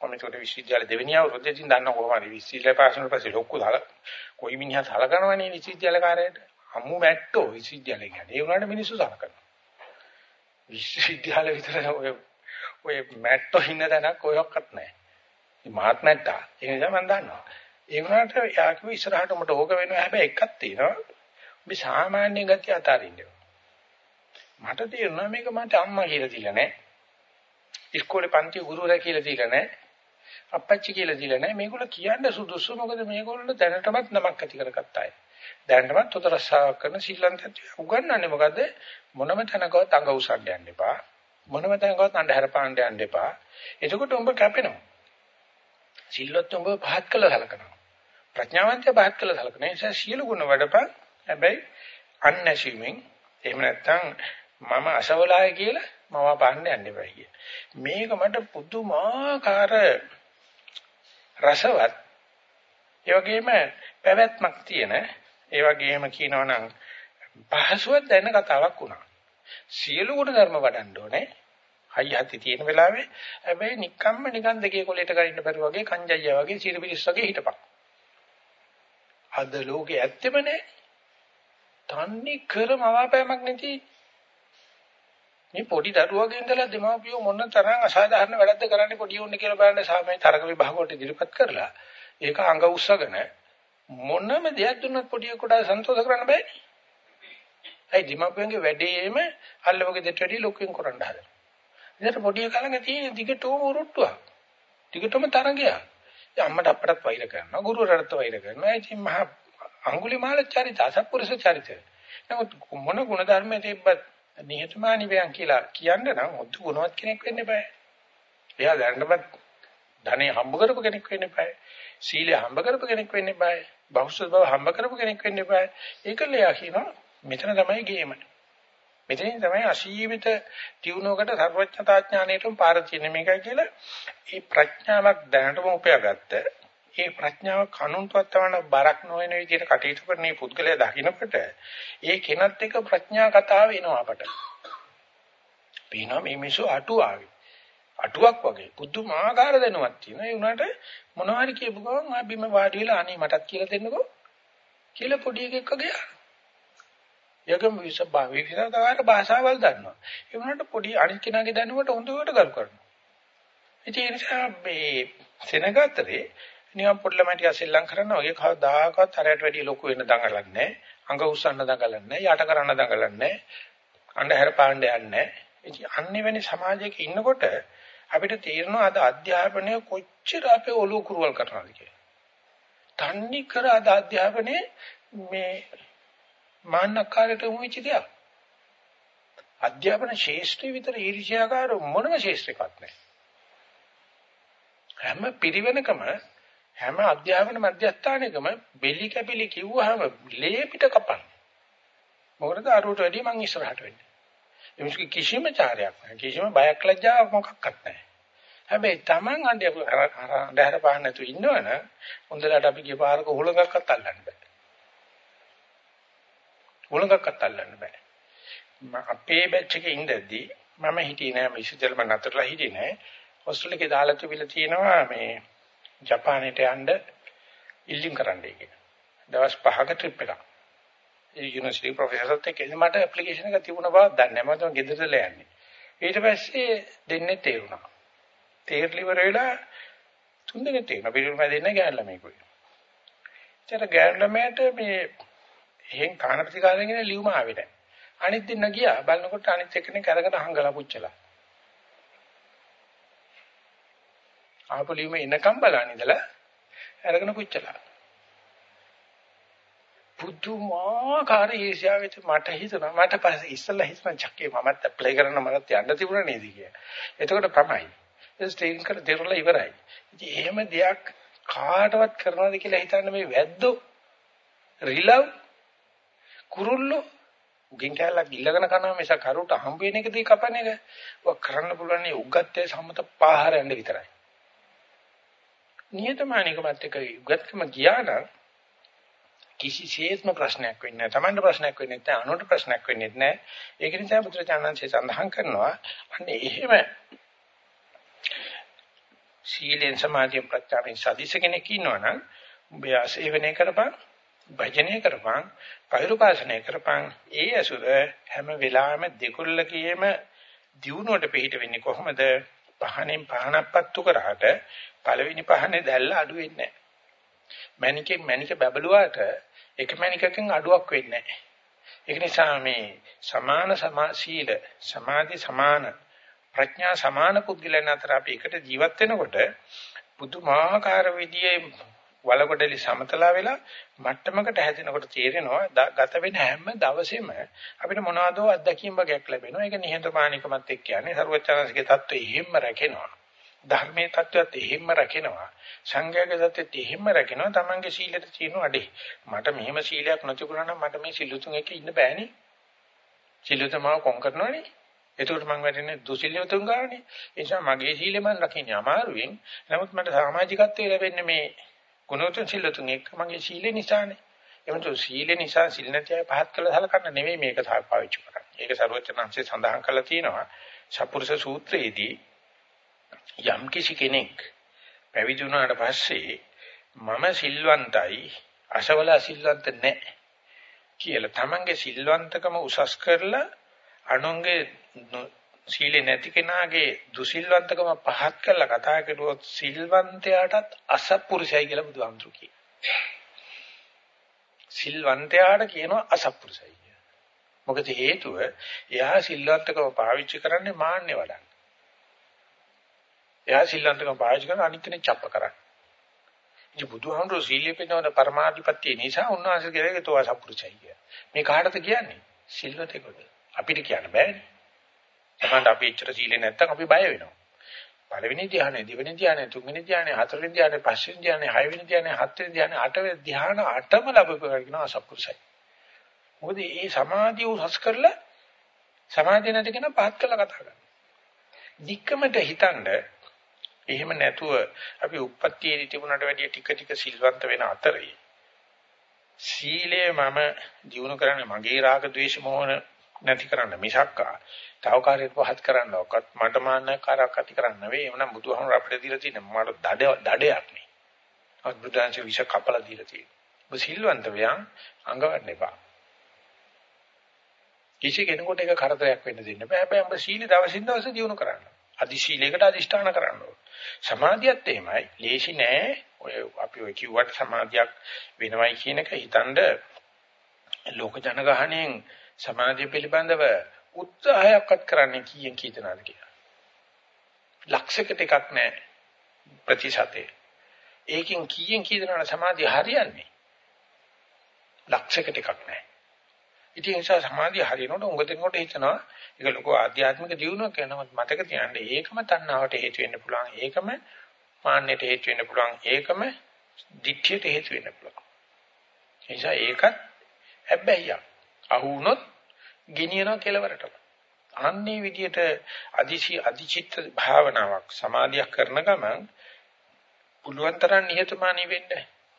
මම ඒකට විශ්වවිද්‍යාල දෙවෙනි අවුරුද්දේ ඉඳන් දන්න කොහොමද විශ්වවිද්‍යාල පාස් වුණාට පස්සේ ලොකු දාල කොයි මිනිහා සලකනවනේ විශ්වවිද්‍යාල කාර්යයට. අම්මු මැට්ටෝ විශ්වවිද්‍යාලේ කියන්නේ. ඒ වුණාට මිනිස්සු සලකනවා. විශ්වවිද්‍යාල විතර ඔය ඔය මැට්ටෝ ඉන්න තැනක් ඔයක්වත් නැහැ. මේ මාත් මැට්ටා. ඒ නිසා මම දන්නවා. ඒ වුණාට යා කිව්ව ඉස්සරහට උඹට ඕක වෙනවා හැබැයි එකක් තියෙනවා. මේ සාමාන්‍ය ගතිය අතාරින්න. මට තේරුණා මේක මට අම්මා කියලා දීලා නැහැ. ඉස්කෝලේ පන්ති ගුරුවරයා කියලා දීලා නැහැ. අපච්චි කියලා දීලා නැහැ. මේගොල්ලෝ කියන්න සුදුසු මොකද මේගොල්ලෝ දැනටමත් නමක් ඇති කරගත්ත අය. දැනටමත් උතර රස්සාවක් කරන ශ්‍රීලංකත් උගන්වන්නේ මොකද මොනම තැනකවත් අඟ උසන්න යන්න එපා. මොනම තැනකවත් අnder පාණ්ඩ යන්න එපා. එතකොට උඹ කැපෙනවා. සිල්වත් උඹ පහත් කළ සලකනවා. ප්‍රඥාවන්තය පහත් කළ සලකන නිසා සියලු ගුණ වඩපන්. හැබැයි unassuming එහෙම නැත්නම් මම අසවලාය කියලා මම පාන්න යන්න එපා කිය. මේක මට පුදුමාකාර රසවත් ඒ වගේම පැවැත්මක් තියෙන ඒ වගේම කියනවා නම් පහසුවක් දැන කතාවක් වුණා. සියලු ගුණ ධර්ම වඩන්න ඕනේ. හයි හති තියෙන වෙලාවේ හැබැයි නිකම්ම නිකන් දෙකේ කොලේට ගරින්න බැරි වගේ කංජయ్య වගේ සිරිපිරිස් වගේ හිටපන්. අද ලෝකේ ඇත්තෙම නෑ. තන්නේ කරම අවාපෑමක් නැති මේ පොඩි දරුවගේ ඉඳලා දෙමාපියෝ මොන තරම් අසාධාරණ වැඩක්ද කරන්නේ පොඩි උන්නේ කියලා බලන්න සාමයේ තරක විභාග වලට ඉදිරිපත් කරලා ඒක අඟ උස්සගෙන මොනම දෙයක් දුන්නත් පොඩියෙකුට සන්තෝෂ කරන්න බෑනේ. ඒ දෙමාපියන්ගේ වැඩේම අල්ලවගේ දෙට වැඩි ලොකුෙන් කරන්න හදනවා. ඉතින් පොඩි එකලඟ තියෙන දිගටම උරුට්ටුවක්. දිගටම තරංගයක්. ඉතින් අම්මට අපටත් වෛර කරනවා, ගුරුවරටත් වෛර කරනවා. ඉතින් මහා අඟුලිමාල චරිත, අසත්පුරුෂ චරිත. නමුත් මොන ගුණ ධර්මයේ තිබ්බත් නිහතමානී වයන් කියලා කියන්න නම් මුතු ගුණවත් කෙනෙක් වෙන්න බෑ. එයා දැනටමත් ධනෙ හම්බ කරපු කෙනෙක් වෙන්න බෑ. සීලය හම්බ කරපු කෙනෙක් වෙන්න බෑ. බෞද්ධ බව හම්බ කරපු කෙනෙක් වෙන්න බෑ. ඒකල එයා කියනවා මෙතන තමයි ගේම. මෙතනින් තමයි අසීමිත දියුණුවකට සර්වඥතා ඥාණයටම පාර තියෙන මේකයි කියලා. මේ ප්‍රඥාවක් දැනටම උපයාගත්ත ඒ ප්‍රඥාව කනුන්ටවත් තවන බරක් නොවන විදිහට කටයුතු කරන මේ පුද්ගලයා දකින්නකොට ඒ කෙනත් එක්ක ප්‍රඥා කතාව එනවා අපට. පේනවා මේ මිනිස්සු අටුවාවේ. අටුවක් වගේ පුදුමාකාර දැනුවක් තියෙනවා. ඒ උනාට මොනවා හරි කියපු ගමන් ආ බිම වාඩි වෙලා අනේ මටත් කියලා දෙන්නකෝ කියලා පොඩි එකෙක් වගේ යකම් විසබා විවිධාකාර භාෂාවල් දන්නවා. ඒ වුණාට පොඩි අනිත් කෙනාගේ දැනුමට හොඳට ගරු කරනවා. ඉතින් ඒ නිසා මේ සෙනගතරේ නිකන් පොඩි ළමයි ටික සෙල්ලම් කරනවා වගේ කවදාකවත් අරයට වැඩිය ලොකු වෙන්න දඟලන්නේ නැහැ. අඟ උස්සන්න දඟලන්නේ නැහැ. යට කරන්න දඟලන්නේ නැහැ. අnder පාණ්ඩ යන්නේ නැහැ. ඉතින් අන්නේ වෙනි සමාජයක ඉන්නකොට අපිට තේරෙනවා අද අධ්‍යාපනය කොච්චර අපේ ඔලුව කුරුවල් කරනවද කියලා. තන්නේ කර අද අධ්‍යාපනයේ මේ මාන්නකාරයට උමිච්ච දෙයක්. අධ්‍යාපන ශාස්ත්‍රය විතර ඊර්ෂ්‍යාකාර මොනම ශාස්ත්‍රයක්වත් නැහැ. හැම පිරිවෙනකම හැම අධ්‍යාපන මධ්‍යස්ථානයකම බෙලි කැපිලි කිව්වහම ලේ පිට කපන. මොකටද අරුවට වැඩිය මං ඉස්සරහට වෙන්නේ. ඒ මිනිස්සු කිසිම චාරයක් නැහැ. කිසිම බයක් ලැජ්ජාවක් මොකක්වත් නැහැ. හැබැයි Taman අnder අnder පාන්න නැතු ඉන්නවනම් හොඳලට අපි ගිය පාරක උලඟක්වත් අල්ලන්න බෑ. උලඟක්වත් අල්ලන්න බෑ. අපේ බැච් එකේ ඉඳද්දී මම හිටියේ නෑ මේ ඉස්සෙල්ම නතරලා හිටියේ නෑ. හොස්ටල් එකේ දාලා තිබිලා තියෙනවා මේ ජපානයට යන්න ඉල්ලීම් කරන්නයි කියලා. දවස් 5ක ට්‍රිප් එකක්. ඒ යුනිවර්සිටි ප්‍රොෆෙසර්ත් එක්ක මට ඇප්ලිකේෂන් එක තිබුණ බව දන්නේ නැහැ. මම ගෙදරට යන්නේ. ඊට පස්සේ දෙන්නේ තේරුණා. තේරලිවර වෙලා තුන් දෙනෙක් තේරුණා. පිළිම දෙන්න ගෑන ළමයිකුයි. ඒතර ගෑන ළමයට මේ එහෙන් කාණ ප්‍රතිකාරයෙන් ගෙන ලියුම ආවේ නැහැ. අනිත් දෙන්න ගියා බලනකොට අනිත් එක්කෙනෙක් අරගෙන හංගලා පුච්චලා. ආපු ලියුම එනකම් බලන්න ඉඳලා අරගෙන පුච්චලා. පුදුමාකාර ඒසියාවෙත් මට හිතෙනවා මට පස්සේ ඉස්සලා හිතන චක්කේ මමත් ඇප්ලයි කරන්න මට යන්න තිබුණා නේද කියලා. එතකොට තමයි. ඒ ස්ටේන් කර දෙරලා ඉවරයි. ඉතින් එහෙම දෙයක් කාටවත් කරනවද කියලා හිතන්න මේ වැද්දෝ රිලව් කුරුල්ලෝ උගෙන් කැලක් ඉල්ලගෙන කරනවා මිස කරුට හම්බ වෙන එකදී කපන එක. ඔක් කරන්න පුළුවන් නේ උගත්තේ සම්මත පාහර යන්න විතරයි. නියතමානිකමත් එක්ක උගත්කම ගියා නම් කිසිසේත්ම ප්‍රශ්නයක් වෙන්නේ නැහැ. Tamanට ප්‍රශ්නයක් වෙන්නේ නැහැ. අනුන්ට ප්‍රශ්නයක් වෙන්නේ නැහැ. ඒක නිසා පුත්‍රචානන්සේ සඳහන් කරනවා අන්නේ එහෙම සීලෙන් සමාධියෙන් ප්‍රත්‍යාවෙන් සදිස කෙනෙක් ඉන්නවනම් උඹ ආසේවනය කරපන් භජනය කරපන් පෛරුපාසනය කරපන්. ඒ ඇසුර හැම වෙලාවෙම දෙකොල්ලකීම දියුණුවට පිට වෙන්නේ කොහොමද? පහනෙන් පහනක්පත්තු කරාට පළවෙනි පහනේ දැල්ල අඩු වෙන්නේ නැහැ. මැනිකෙන් මැනික බබලුවාට එක මැනිකකින් අඩුවක් වෙන්නේ නැහැ. ඒක නිසා මේ සමාන සමා සීල සමාධි සමාන ප්‍රඥා සමාන පුද්ගලයන් අතර අපි එකට ජීවත් වෙනකොට පුදුමාකාර විදියේ වලකොටලි සමතලා වෙලා මට්ටමකට හැදෙනකොට තේරෙනවා ගත වෙන හැම දවසෙම අපිට මොනවාදෝ අත්දැකීම් වගේක් ලැබෙනවා. ඒක නිහතමානීකමත් එක්ක කියන්නේ ਸਰවචාරසිකේ தত্ত্বය එහෙම්ම රැකෙනවා. ධර්මයේ தত্ত্বයත් එහෙම්ම රැකෙනවා. සංඝයාගේ தত্ত্বයත් එහෙම්ම රැකෙනවා. Tamange සීලෙට තියෙන අඩේ. මට මෙහෙම සීලයක් නොතිබුණා නම් මට මේ සිල්ලුතුන් එක්ක ඉන්න බෑනේ. සිල්ලුතුමාව කොන් කරනවනේ. එතකොට මම වැටෙන්නේ දුසිල්ලුතුන් ගානේ. ඒ නිසා මගේ සීලෙ මම රකින්නේ අමාරුවෙන්. නමුත් මට සමාජිකත්වයේ ලැබෙන්නේ මේ ගුණෝතුන් සිල්ලුතුන් එක්ක මගේ සීලෙ නිසානේ. එමන්තු සීලෙ නිසා සිල් නැති අය පහත් කළ සලකන්න නෙවෙයි මේක පාවිච්චි කරන්නේ. ඒක ਸਰවචනංශේ සඳහන් කරලා තියෙනවා. සප්පුරුෂ සූත්‍රයේදී යම් කිසි කෙනෙක් පැවිදි වුණාට පස්සේ මම සිල්වන්තයි අශවල සිල්වන්ත නැහැ කියලා තමන්ගේ සිල්වන්තකම උසස් කරලා අනුන්ගේ සීලේ නැති කෙනාගේ දුසිල්වන්තකම පහත් කරලා කතා කරුවොත් සිල්වන්තයාටත් අසත්පුරුෂයයි කියලා බුදුහාමුදුරු කියනවා. සිල්වන්තයාට කියනවා අසත්පුරුෂයයි කියලා. මොකද හේතුව එයා සිල්වන්තකම පාවිච්චි කරන්නේ මාන්නේ වඩන්න. එයා සිල්වන්තකම පාවිච්චි කරන අනිත් කෙනෙක් චප්ප කරන්නේ. ඉතින් බුදුහාමුදුරු සීලයේ පිටවන පරමාධිපත්‍ය නිසා උන්වහන්සේ කියලේ තෝ අසත්පුරුෂයයි කියලා. මේ කාටද කියන්නේ? සිල්වතෙකුට. අපිට කියන්න බෑනේ. තමන්ට අපි ඉච්ඡර සීලේ නැත්තම් අපි බය වෙනවා. පළවෙනි ධ්‍යානෙ, දෙවෙනි ධ්‍යානෙ, තුන්වෙනි ධ්‍යානෙ, හතරවෙනි ධ්‍යානෙ, පස්වෙනි ධ්‍යානෙ, හයවෙනි ධ්‍යානෙ, හත්වෙනි ධ්‍යානෙ, අටවෙනි ධ්‍යාන අටම ලැබුවා කියන අසපුරුසයි. මොකද මේ සමාධිය උසස් කරලා සමාධිය නැති කෙනා පහත් කරලා කතා කරනවා. දික්කමට හිතනද එහෙම නැතුව අපි උප්පත්තියේ තිබුණට වැඩිය ටික ටික සිල්වන්ත වෙන අතරේ සීලය මම දිනු කරන්නේ මගේ රාග ద్వේෂ මොහොන නැති කරන්න මිසක්කා තව කාර්යයක් පහත් කරන්නවක්වත් මට මාන්නකාරයක් ඇති කරන්න නෙවෙයි. එවනම් බුදුහාමුදුර අපිට දීලා තියෙන මට දඩ දඩයක් නේ. අද්භුතාංශ විෂ කපලා දීලා තියෙනවා ඔබ සිල්වන්ත වයන් අඟවන්න එපා. කිසි කෙනෙකුට ඒක කරදරයක් වෙන්න දෙන්න බෑ. හැබැයි ඔබ සීල දවසින් දවස දිනු කරන්න. අදි ශීලයකට අදිෂ්ඨාන කරන්න ඕන. සමාධියත් එහෙමයි. ලේසි නෑ. ඔය අපි ඔය කිව්වට සමාධියක් වෙනවයි කියන එක හිතනද ලෝක ජනගහණයෙන් සමාධිය පිළිබඳව උත්සාහයක්වත් කරන්නේ කීයෙන් කීතනද කියලා. ලක්ෂයකට එකක් නැහැ ප්‍රතිශතේ. ඒකෙන් කීයෙන් කීතනද සමාධිය හරියන්නේ? ලක්ෂයකට එකක් නැහැ. ඉතින් ඒ නිසා සමාධිය හරියනකොට උඟ දෙනකොට හිතනවා ඒක ලොකු ආධ්‍යාත්මික දියුණුවක් වෙනවා මතක තියාගන්න ඒකම තණ්හාවට හේතු වෙන්න පුළුවන් ඒකම මාන්නයට හේතු වෙන්න පුළුවන් ඒකම දික්ඨියට හේතු වෙන්න පුළුවන් ඒ නිසා ඒකත් හැබැයි අහු වුණොත් ගෙනියනවා කෙලවරටම. අන්නේ විදියට අදිසි අදිචිත්ත භාවනාවක් සමාධියක් කරන ගමන් පුළුවන් තරම් නිහතමානී වෙන්න.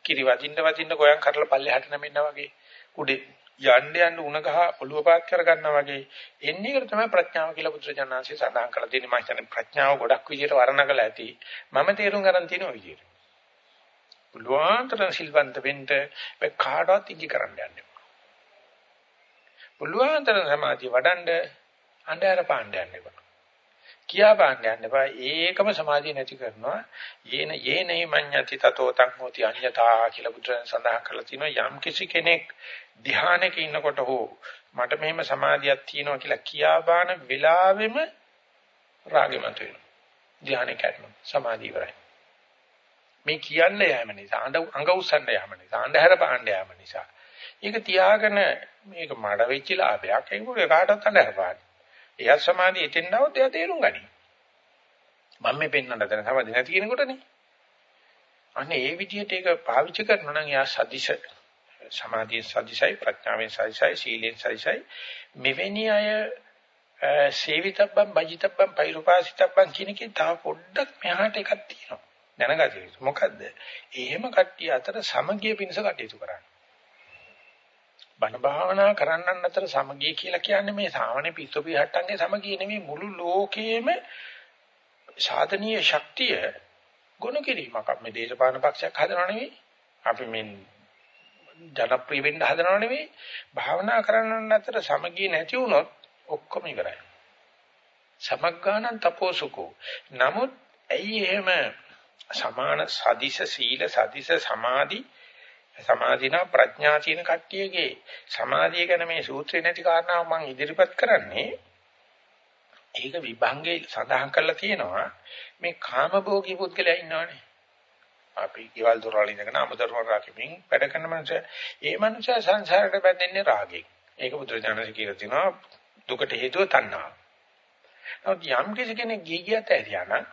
කිරි වදින්න වදින්න ගෝයන් කරලා පල්ලෙහාට නැමෙන්නා වගේ. උඩේ යන්න යන්න උණ ගහ ඔළුව පාත් කර ගන්නවා වගේ. එන්නේ ඒකට තමයි ප්‍රඥාව කියලා බුදුරජාණන්සේ සඳහන් කරලා තියෙන්නේ මම හිතන්නේ ප්‍රඥාව ගොඩක් විදිහට වර්ණකලා ඇති. මම තේරුම් ගන්න තියෙන ওই විදිහට පුළුවන්තර සිල්වන්ත වෙන්න. කාටවත් ඉඟි කරන්න යන්න එපා පුළුවන්තර සමාධිය වඩන්න අnder පාණ්ඩ යන්න එපා කියා පාන්න යන්න එපා. ඒකම සමාධිය නැති කරනවා. යේන යේනයි මඤ්ඤති තතෝ තං හෝති අඤ්ඤතා කියලා බුදුරජාණන් සඳහන් කරලා තිනවා යම් කිසි කෙනෙක් ධ්‍යානයක ඉන්නකොට හෝ මට මෙහෙම සමාධියක් තියෙනවා කියලා කියා බාන වෙලාවෙම රාගෙමත් වෙනවා. ධ්‍යානෙ කැඩෙනවා. සමාධිය ඉවරයි. මේ කියන්නේ යෑම නිසා අඟ උස්සන්න යෑම නිසා අන්ධහැර පාණ්ඩ යෑම නිසා. ඒක තියාගෙන මේක මඩ වෙච්ච ලාභයක්. ඒක කාටවත් අන්ධහැර පාන්න. එයා සමාධිය එතෙන්වොත් එයා තේරුම් ගනි. මම මේ පෙන්වන්න දැන සමාධිය නැති කෙනෙකුටනේ. අනේ ඒ විදිහට ඒක පාවිච්චි කරනවා නම් එයා සදිශ සමාධිය සදිශයි ප්‍රඥාවෙන් සදිශයි සීලෙන් සදිශයි මෙවැනි අය සේවිතබ්බම් බජිතබ්බම් පෛරුපාසිතබ්බම් කියන එකේ තව පොඩ්ඩක් මෙහාට එකක් තියෙනවා. දැනගන්න ඕනේ. මොකද්ද? එහෙම කට්ටිය අතර සමගිය පිණිස කටයුතු කරන්නේ. බණ භාවනා කරන්නන් අතර සමගිය කියලා කියන්නේ මේ සාමාන්‍ය පිස්සු පිටට්ටන්ගේ සමගිය නෙමෙයි මුළු ලෝකයේම සාධනීය ශක්තිය ගොනු කිරීමක්. අපි මේ දේශපාලන පක්ෂයක් හදනව නෙවෙයි. අපි මේ ජනප්‍රිය වෙන්න හදනව නෙවෙයි. භාවනා කරන්නන් අතර සමගිය නැති වුණොත් ඔක්කොම ඉවරයි. සමග්ගානං තපෝසුකෝ. නමුත් ඇයි එහෙම සමාන සදිස සීල සදිස සමාධි සමාධිනා ප්‍රඥා කියන කට්ටියගේ සමාධිය ගැන මේ සූත්‍රේ නැති කාරණාව මම ඉදිරිපත් කරන්නේ. ඒක විභංගේ සඳහන් කරලා තියෙනවා. මේ කාමභෝගී පුද්ගලයා ඉන්නවනේ. අපි ඊවල දොරවල් ඉඳගෙන අමතරව රකිමින් වැඩ කරන මනුස්සය. ඒ මනුස්සයා සංසාරයට බැඳෙන්නේ රාගෙන්. ඒක බුදුරජාණන් කියලා තිනවා දුකට හේතුව තණ්හාව. නමුත් යම් කෙනෙක් ගිය ගියත් ඇරියා නම්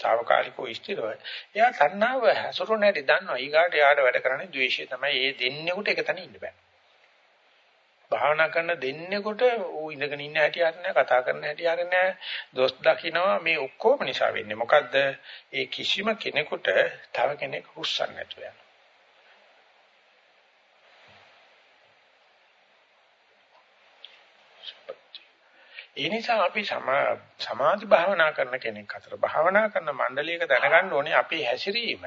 తాවකාලිකව ස්ථිරව. එයා තණ්හාව හසුරුවන හැටි දන්නවා. ඊගාට එයාට වැඩ කරන්නේ ද්වේෂය තමයි. ඒ දෙන්නෙකුට එක තැන ඉන්න බෑ. භාවනා කරන දෙන්නෙකුට ඌ ඉඳගෙන ඉන්න හැටි හරිනේ කතා කරන හැටි හරිනේ දොස් දකින්නවා මේ ඔක්කොම නිසා වෙන්නේ. මොකද්ද? ඒ කිසිම කෙනෙකුට තව කෙනෙක් හුස්සන්න නැතුව යනවා. ඒ නිසා අපි සමාධි භාවනා කරන කෙනෙක් අතර භාවනා කරන මණ්ඩලයක දැනගන්න ඕනේ අපේ හැසිරීම.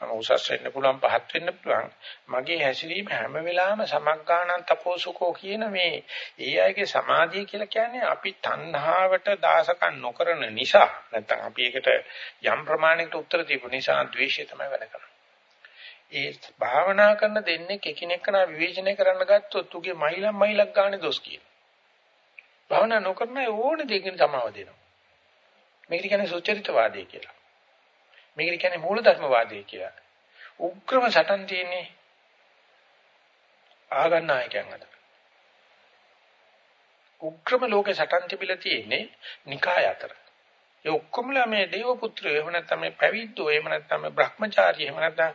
මම උසස් වෙන්න පුළුවන් පහත් වෙන්න පුළුවන්. මගේ හැසිරීම හැම වෙලාවෙම සමග්ගාණන් තපෝසුකෝ කියන මේ ඒ අයගේ සමාධිය කියලා කියන්නේ අපි තණ්හාවට දාසකම් නොකරන නිසා. නැත්නම් අපි ඒකට යම් ප්‍රමාණයකට උත්තර දීපු නිසා ද්වේෂය තමයි වැඩ කරන්නේ. ඒ භාවනා කරන දෙන්නේ එකිනෙකන විවේචනය කරන්න ගත්තොත් උගේ මයිලක් මයිලක් ගානේ දොස් කියන. භාවනා නොකරන ඕනේ දෙයකින් සමාව දෙනවා. මේකට කියන්නේ සුචරිතවාදී කියලා. මේකට කියන්නේ මූලධර්මවාදී කියලා. උග්‍රම සටන් තියෙන්නේ ආගන්න නායකයන් අතර. උග්‍රම ලෝකේ සටන් තිබිලා තියෙන්නේ නිකාය අතර. ඒ ඔක්කොමලා මේ දේව පුත්‍රයෝ එහෙම නැත්නම් මේ පැවිද්දෝ එහෙම නැත්නම් මේ බ්‍රහ්මචාරී එහෙම නැත්නම්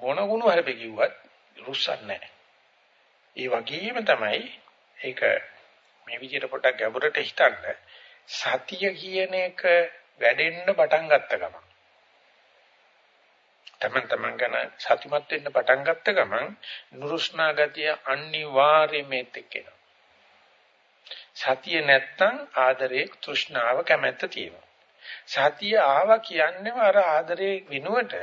මොන ගුණ හරි කිව්වත් රුස්සක් නැහැ. ඒ වගේම තමයි ඒක මේ විදිහට පොඩ්ඩක් ගැඹුරට හිතන්න සතිය කියන එක වැඩෙන්න පටන් ගත්ත ගමන් තමන් තමන් ගැන සතුටුමත් වෙන්න පටන් ගත්ත ගමන් නුරුස්නා ගතිය අනිවාර්යයෙන්ම එක්කෙනවා. සතිය නැත්තම් ආදරේ තෘෂ්ණාව කැමැත්ත තියෙනවා. සතිය ආවා කියන්නේම අර ආදරේ වෙනුවට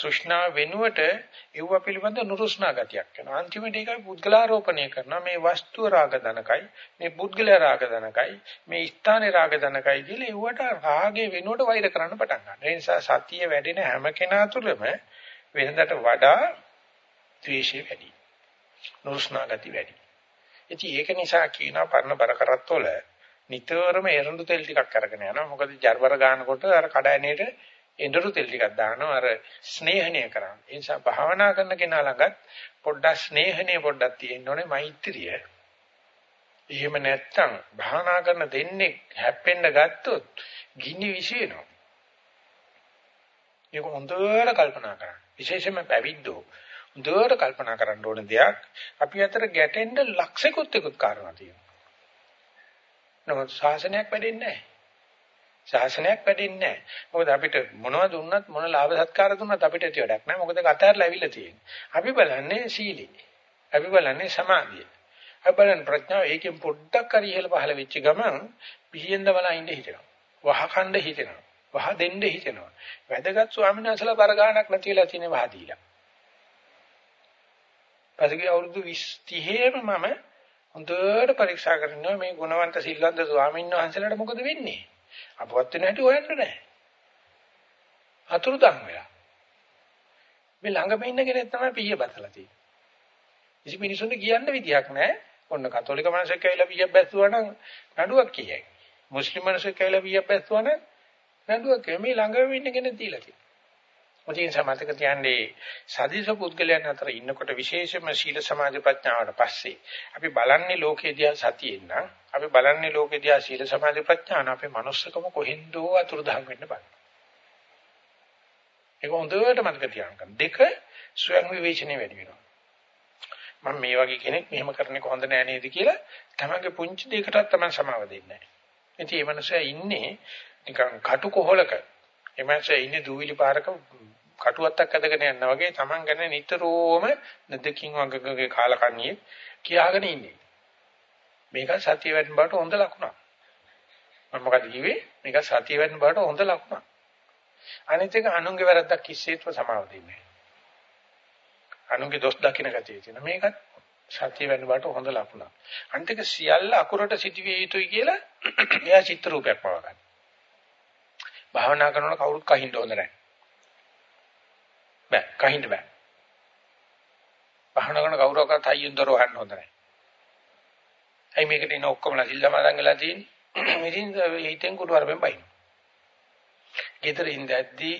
තෘෂ්ණා වෙනුවට ඒව පිළිබඳ නුරුස්නා ගතියක් වෙනවා. අන්තිමට ඒකයි පුද්ගලාරෝපණය කරනවා. මේ වස්තුව රාග ධනකයි, මේ පුද්ගලයා රාග ධනකයි, මේ ස්ථානේ රාග ධනකයි කියලා ඒවට රාගේ වෙනුවට වෛර කරන්න පටන් ගන්නවා. ඒ නිසා සතිය වැඩෙන හැම කෙනා තුළම වෙනදට වඩා ද්වේෂය වැඩි. නුරුස්නා ගති වැඩි. ඉතින් ඒක නිසා කියනවා පරණ බර කරත්තොල නිතරම එරඬු තෙල් ටිකක් අරගෙන යනවා. මොකද ජර්වර ගන්නකොට අර කඩයනේට එඬරු තෙල් ටිකක් දානවා අර ස්නේහණය කරන්න. ඒ නිසා භාවනා කරන කෙනා ළඟත් පොඩ්ඩක් ස්නේහණය පොඩ්ඩක් තියෙන්න ඕනේ මෛත්‍රිය. එහෙම නැත්තම් භාවනා කරන දෙන්නේ හැප්පෙන්න ගත්තොත් ගිනි විසිනවා. ඒක හොඳට කල්පනා කරන්න. විශේෂයෙන්ම පැවිද්දෝ හොඳට කල්පනා කරන්න ඕන දෙයක්. අපි අතර ගැටෙන්න ලක්ෂිකුත් එකුත් කාරණා තියෙනවා. නමුත් ශාසනයක් වැඩෙන්නේ නැහැ. ශාසනයක් වැඩෙන්නේ නැහැ. මොකද අපිට මොනවද දුන්නත් මොන ලාභ සත්කාර දුන්නත් අපිට ඇති වැඩක් නැහැ. මොකද කතරලා ඇවිල්ලා තියෙන්නේ. අපි බලන්නේ සීලී. අපි බලන්නේ සමාධිය. අපි බලන්නේ ප්‍රඥාව ඒකෙන් පොඩ්ඩක් හරි ඉහළ පහළ වෙච්ච ගමන් පිහියෙන් දමලා ඉඳ හිතෙනවා. වහකණ්ඩ හිතෙනවා. වහ දෙන්න හිතෙනවා. වැදගත් ස්වාමීන් වහන්සේලා බර ගන්නක් නැතිලා තියෙන වහ දීලා. පසුගිය අවුරුදු 20 30ෙම මම හොඳට පරීක්ෂා කරනවා මේ ගුණවන්ත සිල්වන්ත ස්වාමීන් වහන්සේලාට මොකද වෙන්නේ? අපවත් වෙන හැටි හොයන්න නැහැ. අතුරුදන් වෙලා. මේ ළඟම ඉන්න කෙනෙක් තමයි පීය බතලා තියෙන්නේ. කිසි මිනිසුන්ට කියන්න විදියක් නැහැ. ඔන්න කතෝලික මිනිස්සෙක් ඇවිල්ලා පීයක් බැස්සුවා නම් නඩුවක් කියයි. මුස්ලිම් මිනිස්සෙක් ඇවිල්ලා පීයක් බැස්සුවා නම් නඩුවක් කියයි. මේ ළඟම ඉන්න කෙනෙක් දීලා තියෙනවා. මුලින් සමතක තියන්නේ සදිස පුද්ගලයන් අතර ඉන්නකොට විශේෂම සීල සමාධි ප්‍රඥාවට පස්සේ අපි බලන්නේ ලෝකේ දිහා සතියෙන් නම් අපි බලන්නේ ලෝකේ දිහා සීල සමාධි ප්‍රඥාන අපේ manussකම කොහෙන්දෝ අතුරුදහන් වෙන්න බෑ. ඒක හොඳට මතක තියාගන්න. දෙක ස්වයං විවේචනය වැඩි වෙනවා. මම මේ වගේ කෙනෙක් මෙහෙම කරන්නේ කොහොඳ නෑ නේද කියලා තමන්ගේ පුංචි දෙයකටත් තමන් සමාව දෙන්නේ නැහැ. ඉතින් මේ මනුස්සයා ඉන්නේ නිකන් කටු කොහලක. මේ මනුස්සයා ඉන්නේ දූවිලි පාරක කටුවත්තක් ඇදගෙන යනවා වගේ Taman ගැන නිතරම නැදකින් වගගේ කාලකන්ණියේ කියාගෙන ඉන්නේ. මේක සතිය වෙන්න බවට හොඳ ලකුණක්. මම මොකද කිව්වේ? මේක සතිය වෙන්න බවට හොඳ ලකුණක්. අනිත් එක අනුන්ගේ වැරද්දක් කිසිසේත්ම සමාව දෙන්නේ නැහැ. අනුන්ගේ දොස් දකින්න ගතිය තියෙන. මේකත් සතිය වෙන්න බවට හොඳ ලකුණක්. අනිත් එක සියල්ල අකුරට සිටිවිය යුතුයි කියලා එයා චිත්‍ර රූපයක් පවා ගන්න. භාවනා කරනකොට කවුරුත් කහින්න හොඳ නැහැ. බෑ කහින්න බෑ. පහන කරන කවුරක්වත් හයියෙන් දොර වහන්න හොඳ නැහැ. ඇයි මේකට ඉන්න ඔක්කොමලා සිල් සමාදන් වෙලා තියෙන්නේ? ඉතින් හිතෙන් කුඩු වරපෙන් බයින. ගෙදර ඉඳද්දී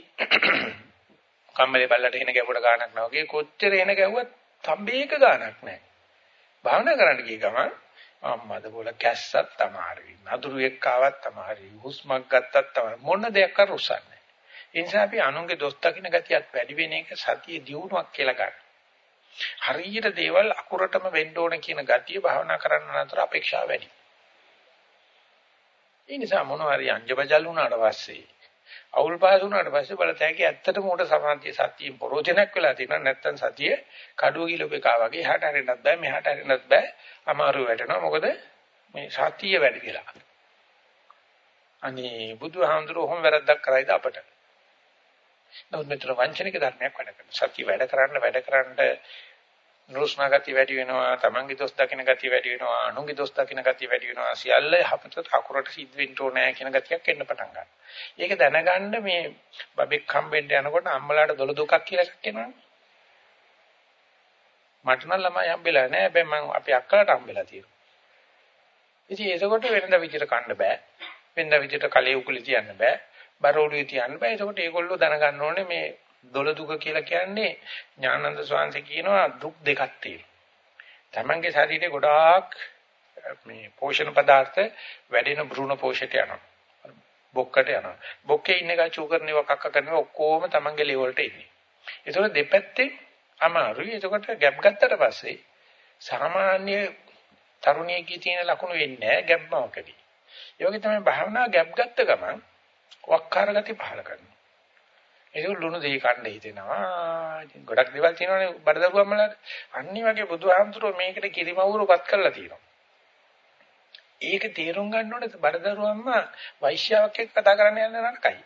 කම්මලේ බල්ලට එන ගැවුවට ගානක් නැහැ වගේ කොච්චර එන ගැව්වත් තම්බේක ගානක් නැහැ. භාවනා කරන්න ගිය ගමන් අම්මද බෝල කැස්සක් තමයි. නදුරු එක්කාවක් තමයි. හුස්මක් ගත්තක් තමයි. මොන දෙයක් කර උසන්නේ. ඒ නිසා අපි අනුන්ගේ දොස් දකින්න ගතියත් වැඩි වෙන එක සතිය දියුණුවක් කියලා ගන්න. හරියට දේවල් අකුරටම වෙන්න ඕන කියන ගතිය භාවනා කරන්න අතර අපේක්ෂා වැඩි. ඒ නිසා මොනවා හරි අංජබජල් වුණාට පස්සේ අවුල් පාස් වුණාට පස්සේ බලතැකේ ඇත්තටම උඩ සමාධිය සතියෙන් ප්‍රෝජනක් වෙලා තියෙනවා. නැත්තම් සතිය කඩුව කිලෝපේකා වගේ එහාට හරින්නත් බෑ මෙහාට හරින්නත් බෑ. අමාරු වැටෙනවා. මොකද මේ සතිය වැඩි වෙලා අනේ බුදුහාමුදුරුවෝ හොම් වැරද්දක් කරයිද අපට? නමුත් මෙතන වංචනික ධර්මයක් වැඩ කරනවා. සත්‍ය වැඩ කරන්න වැඩ කරන්න නුරුස්නා ගතිය වැඩි වෙනවා, තමන්ගේ දොස් දකින්න ගතිය වැඩි වෙනවා, අනුන්ගේ දොස් දකින්න ගතිය වැඩි වෙනවා. සියල්ල යහපතට අකුරට සිද්ධ වෙන්න ඕනේ කියන ගතියක් එන්න පටන් ගන්නවා. ඒක දැනගන්න මේ බබෙක් හම්බෙන්න යනකොට අම්මලාට දොළ දුකක් කියලා එකක් එනවනේ. මට නම් ළමයි හම්බෙලා නැහැ. හැබැයි මම අපේ අක්කලාට හම්බෙලා තියෙනවා. ඉතින් ඒකකොට වෙනද විදිහට කන්න බෑ. වෙනද විදිහට කලේ උකුලේ තියන්න බෑ. බරෝළුවේ තියන්න බෑ. ඒකට ඒගොල්ලෝ දැනගන්න ඕනේ මේ දොළ දුක කියලා කියන්නේ ඥානන්ද ස්වාමීන් කියනවා දුක් දෙකක් තියෙනවා. තමන්ගේ ශරීරේ ගොඩාක් මේ පෝෂණ පදාර්ථ වැඩෙන භ්‍රූණ පෝෂයට යනවා. බොක්කට යනවා. බොක්කේ ඉන්න එක චූකරණේ වකක්ක කරනවා ඔක්කොම තමන්ගේ ලෙවල්ට එන්නේ. ඒතකොට දෙපැත්තේ අමාරුයි. ඒකට ගැප් ගත්තට පස්සේ සාමාන්‍ය තරුණියකී තියෙන ලකුණු වෙන්නේ නැහැ ගැප්මකදී. ඒ වගේ තමයි භාවනා ගැප් ගත්ත ගමන් වක්කාර ගති පහල කරනවා. ඒක ලුණු දෙහි කන්න හිතෙනවා. ඉතින් ගොඩක් දේවල් තියෙනවානේ බඩදරුවම්මලාට. අනිත් වගේ බුදුහාමුදුරුවෝ මේකට කිරිමවුරුපත් කරලා තියෙනවා. ඒක තේරුම් ගන්න ඕනේ බඩදරුවම්ම වෛශ්‍යාවක් එක්ක කතා කරන්න යන නරකයි.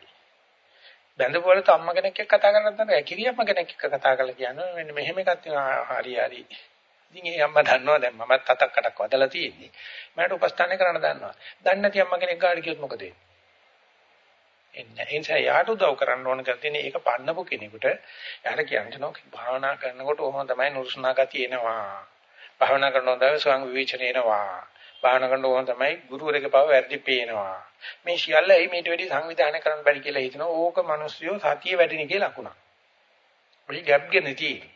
බැඳපු වලට අම්මා කෙනෙක් එක්ක කතා කරන්නත් නෑ කිරියම්ම කෙනෙක් එක්ක කතා කරලා කියනවා මෙන්න මෙහෙම එකක් තියෙනවා හරි හරි. ඉතින් ඒ අම්මා දන්නවා දැන් මමත් තතක් කටක් වදලා තියෙන්නේ. මට උපස්ථාන කරන්න දන්නවා. දන්නේ නැති අම්මා කෙනෙක් ගාඩ කියොත් මොකද වෙන්නේ? එන්නේ. ඒ නිසා යාට උදව් කරන්න ඕන කියලා තියෙන ඒක පන්නපු කෙනෙකුට යාට කියන්න භාවනා කරනකොට ඕම තමයි නුරුස්නා ගතිය එනවා. භාවනා කරනකොට තමයි ස්වං විවේචන එනවා. භාවනා කරනකොට ඕම තමයි ගුරුවරගේ බව වැඩි පේනවා. මේ සියල්ල එයි මේට වැඩි සංවිධානය කරන්න බැරි කියලා හිතනවා. ඕක මිනිස්සුયો සතිය වැඩිනේ කියලා ලකුණක්. ඔය ගැප් ගෙන තියෙන්නේ.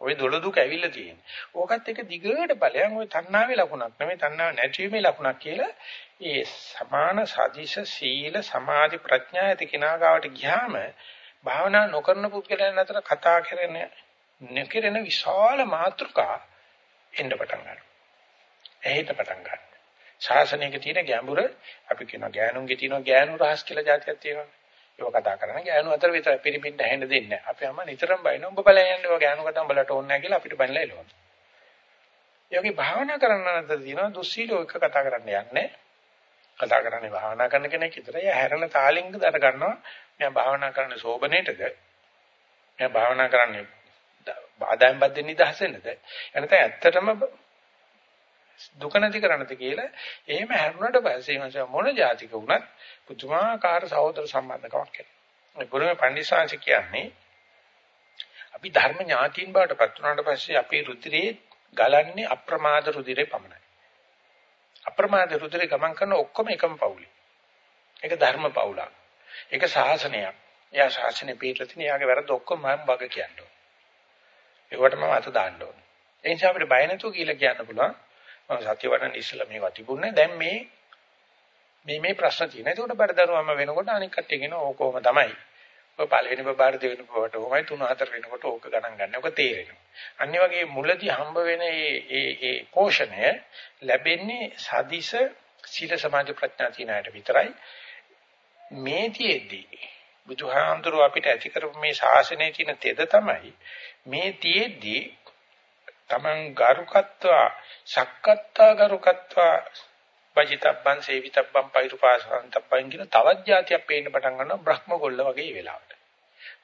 ওই දොළ දුක ඇවිල්ලා තියෙන්නේ. ඕකත් එක දිගට ඵලයන් ওই තණ්හාවේ ලකුණක් නෙමෙයි තණ්හාව නැතිවීමේ ලකුණක් කියලා ඒ සමාන සාධිෂ සීල සමාධි ප්‍රඥා ඇති කිනාගාවට ගියාම භාවනා නොකරන පුද්ගලයන් අතර කතා කරන නොකිරෙන විශාල මාතෘකා එන්න පටන් ගන්නවා. එහෙට පටන් ගන්නවා. ශාසනයක තියෙන ගැඹුර අපි කියනවා ගෑනුන්ගේ තියෙන ගෑනු රහස් කියලා જાතියක් තියෙනවා. ඒක කතා කරන්නේ ගෑනු අතර විතරයි පිරිමින්ට ඇහෙන්න දෙන්නේ නැහැ. අපි අම්මා නිතරම බයින උඹ බලයන් යන්නේ ඔය ගෑනු කතා උඹලට ඕනේ නැහැ කියලා අපිට බැනලා එළවනවා. යෝගී භාවනා කරන්න නැද්ද තියෙනවා දුස්සීලෝ එක කතා කරන්න යන්නේ. කතා කරන්නේ භාවනා කරන කෙනෙක් විතරයි. හැරෙන තාලින්ග දර ගන්නවා. මම භාවනා කරන්නේ සෝබනේටද? මම භාවනා කරන්නේ බාධායන් බද්දෙන් නිදහසෙන්නද? එනතේ ඇත්තටම දුක නැති කරන්නද කියලා එහෙම හැරුණාට පස්සේ මං මොන જાතික වුණත් පුදුමාකාර සහෝදර සම්බන්ධකමක් එනවා. මේ පුරුමේ පඬිස්සාංශ කියන්නේ අපි ධර්ම ඥාතියින් බවට පත් වුණාට පස්සේ අපේ රුධිරේ ගලන්නේ අප්‍රමාද රුධිරේ පමණයි. අප්‍රමාද රුධිරේ ගමන් කරන ඔක්කොම එකම පවුලේ. ඒක ධර්ම පවුලක්. ඒක ශාසනයක්. එයා ශාසනය පිටලා තියෙන යාගේ වැරද්ද ඔක්කොම මම වග කියන්න ඕන. ඒකට මම අත දාන්න ඕන. ඒ නිසා අපිට බය නැතුව කියලා කියන්න පුළුවන්. මම සත්‍ය වඩන්න ඉස්සලා මේවා තිබුණේ දැන් මේ මේ මේ ප්‍රශ්න තියෙනවා. ඒකට බඩදරුවම වෙනකොට අනික් කට්ටිය කියන ඕකෝම තමයි. ඔය පළවෙනි බබාට දෙවෙනි බබාට ඕමයි තුන හතර වෙනකොට ඕක ගණන් ගන්න. ඕක තේරෙනවා. අනිත් වගේ මුලදී හම්බ වෙන මේ ඒ ඒ පෝෂණය ලැබෙන්නේ සදිස සීල සමාධි ප්‍රඥා තියනකට විතරයි. මේ තියේදී බුදුහාමුදුරුව අපිට ඇති කරපු මේ ශාසනයේ තියෙන තෙද තමයි මේ තියේදී Taman ගරුකත්වා සක්කත්තා ගරුකත්වා වජිතබ්බන් සේවිතබ්බන් පෛරුපාසන්තබ්බන් කියන තවත් જાතියක් පේන්න පටන් ගන්නවා බ්‍රහ්ම ගොල්ල වගේ වෙලාවට.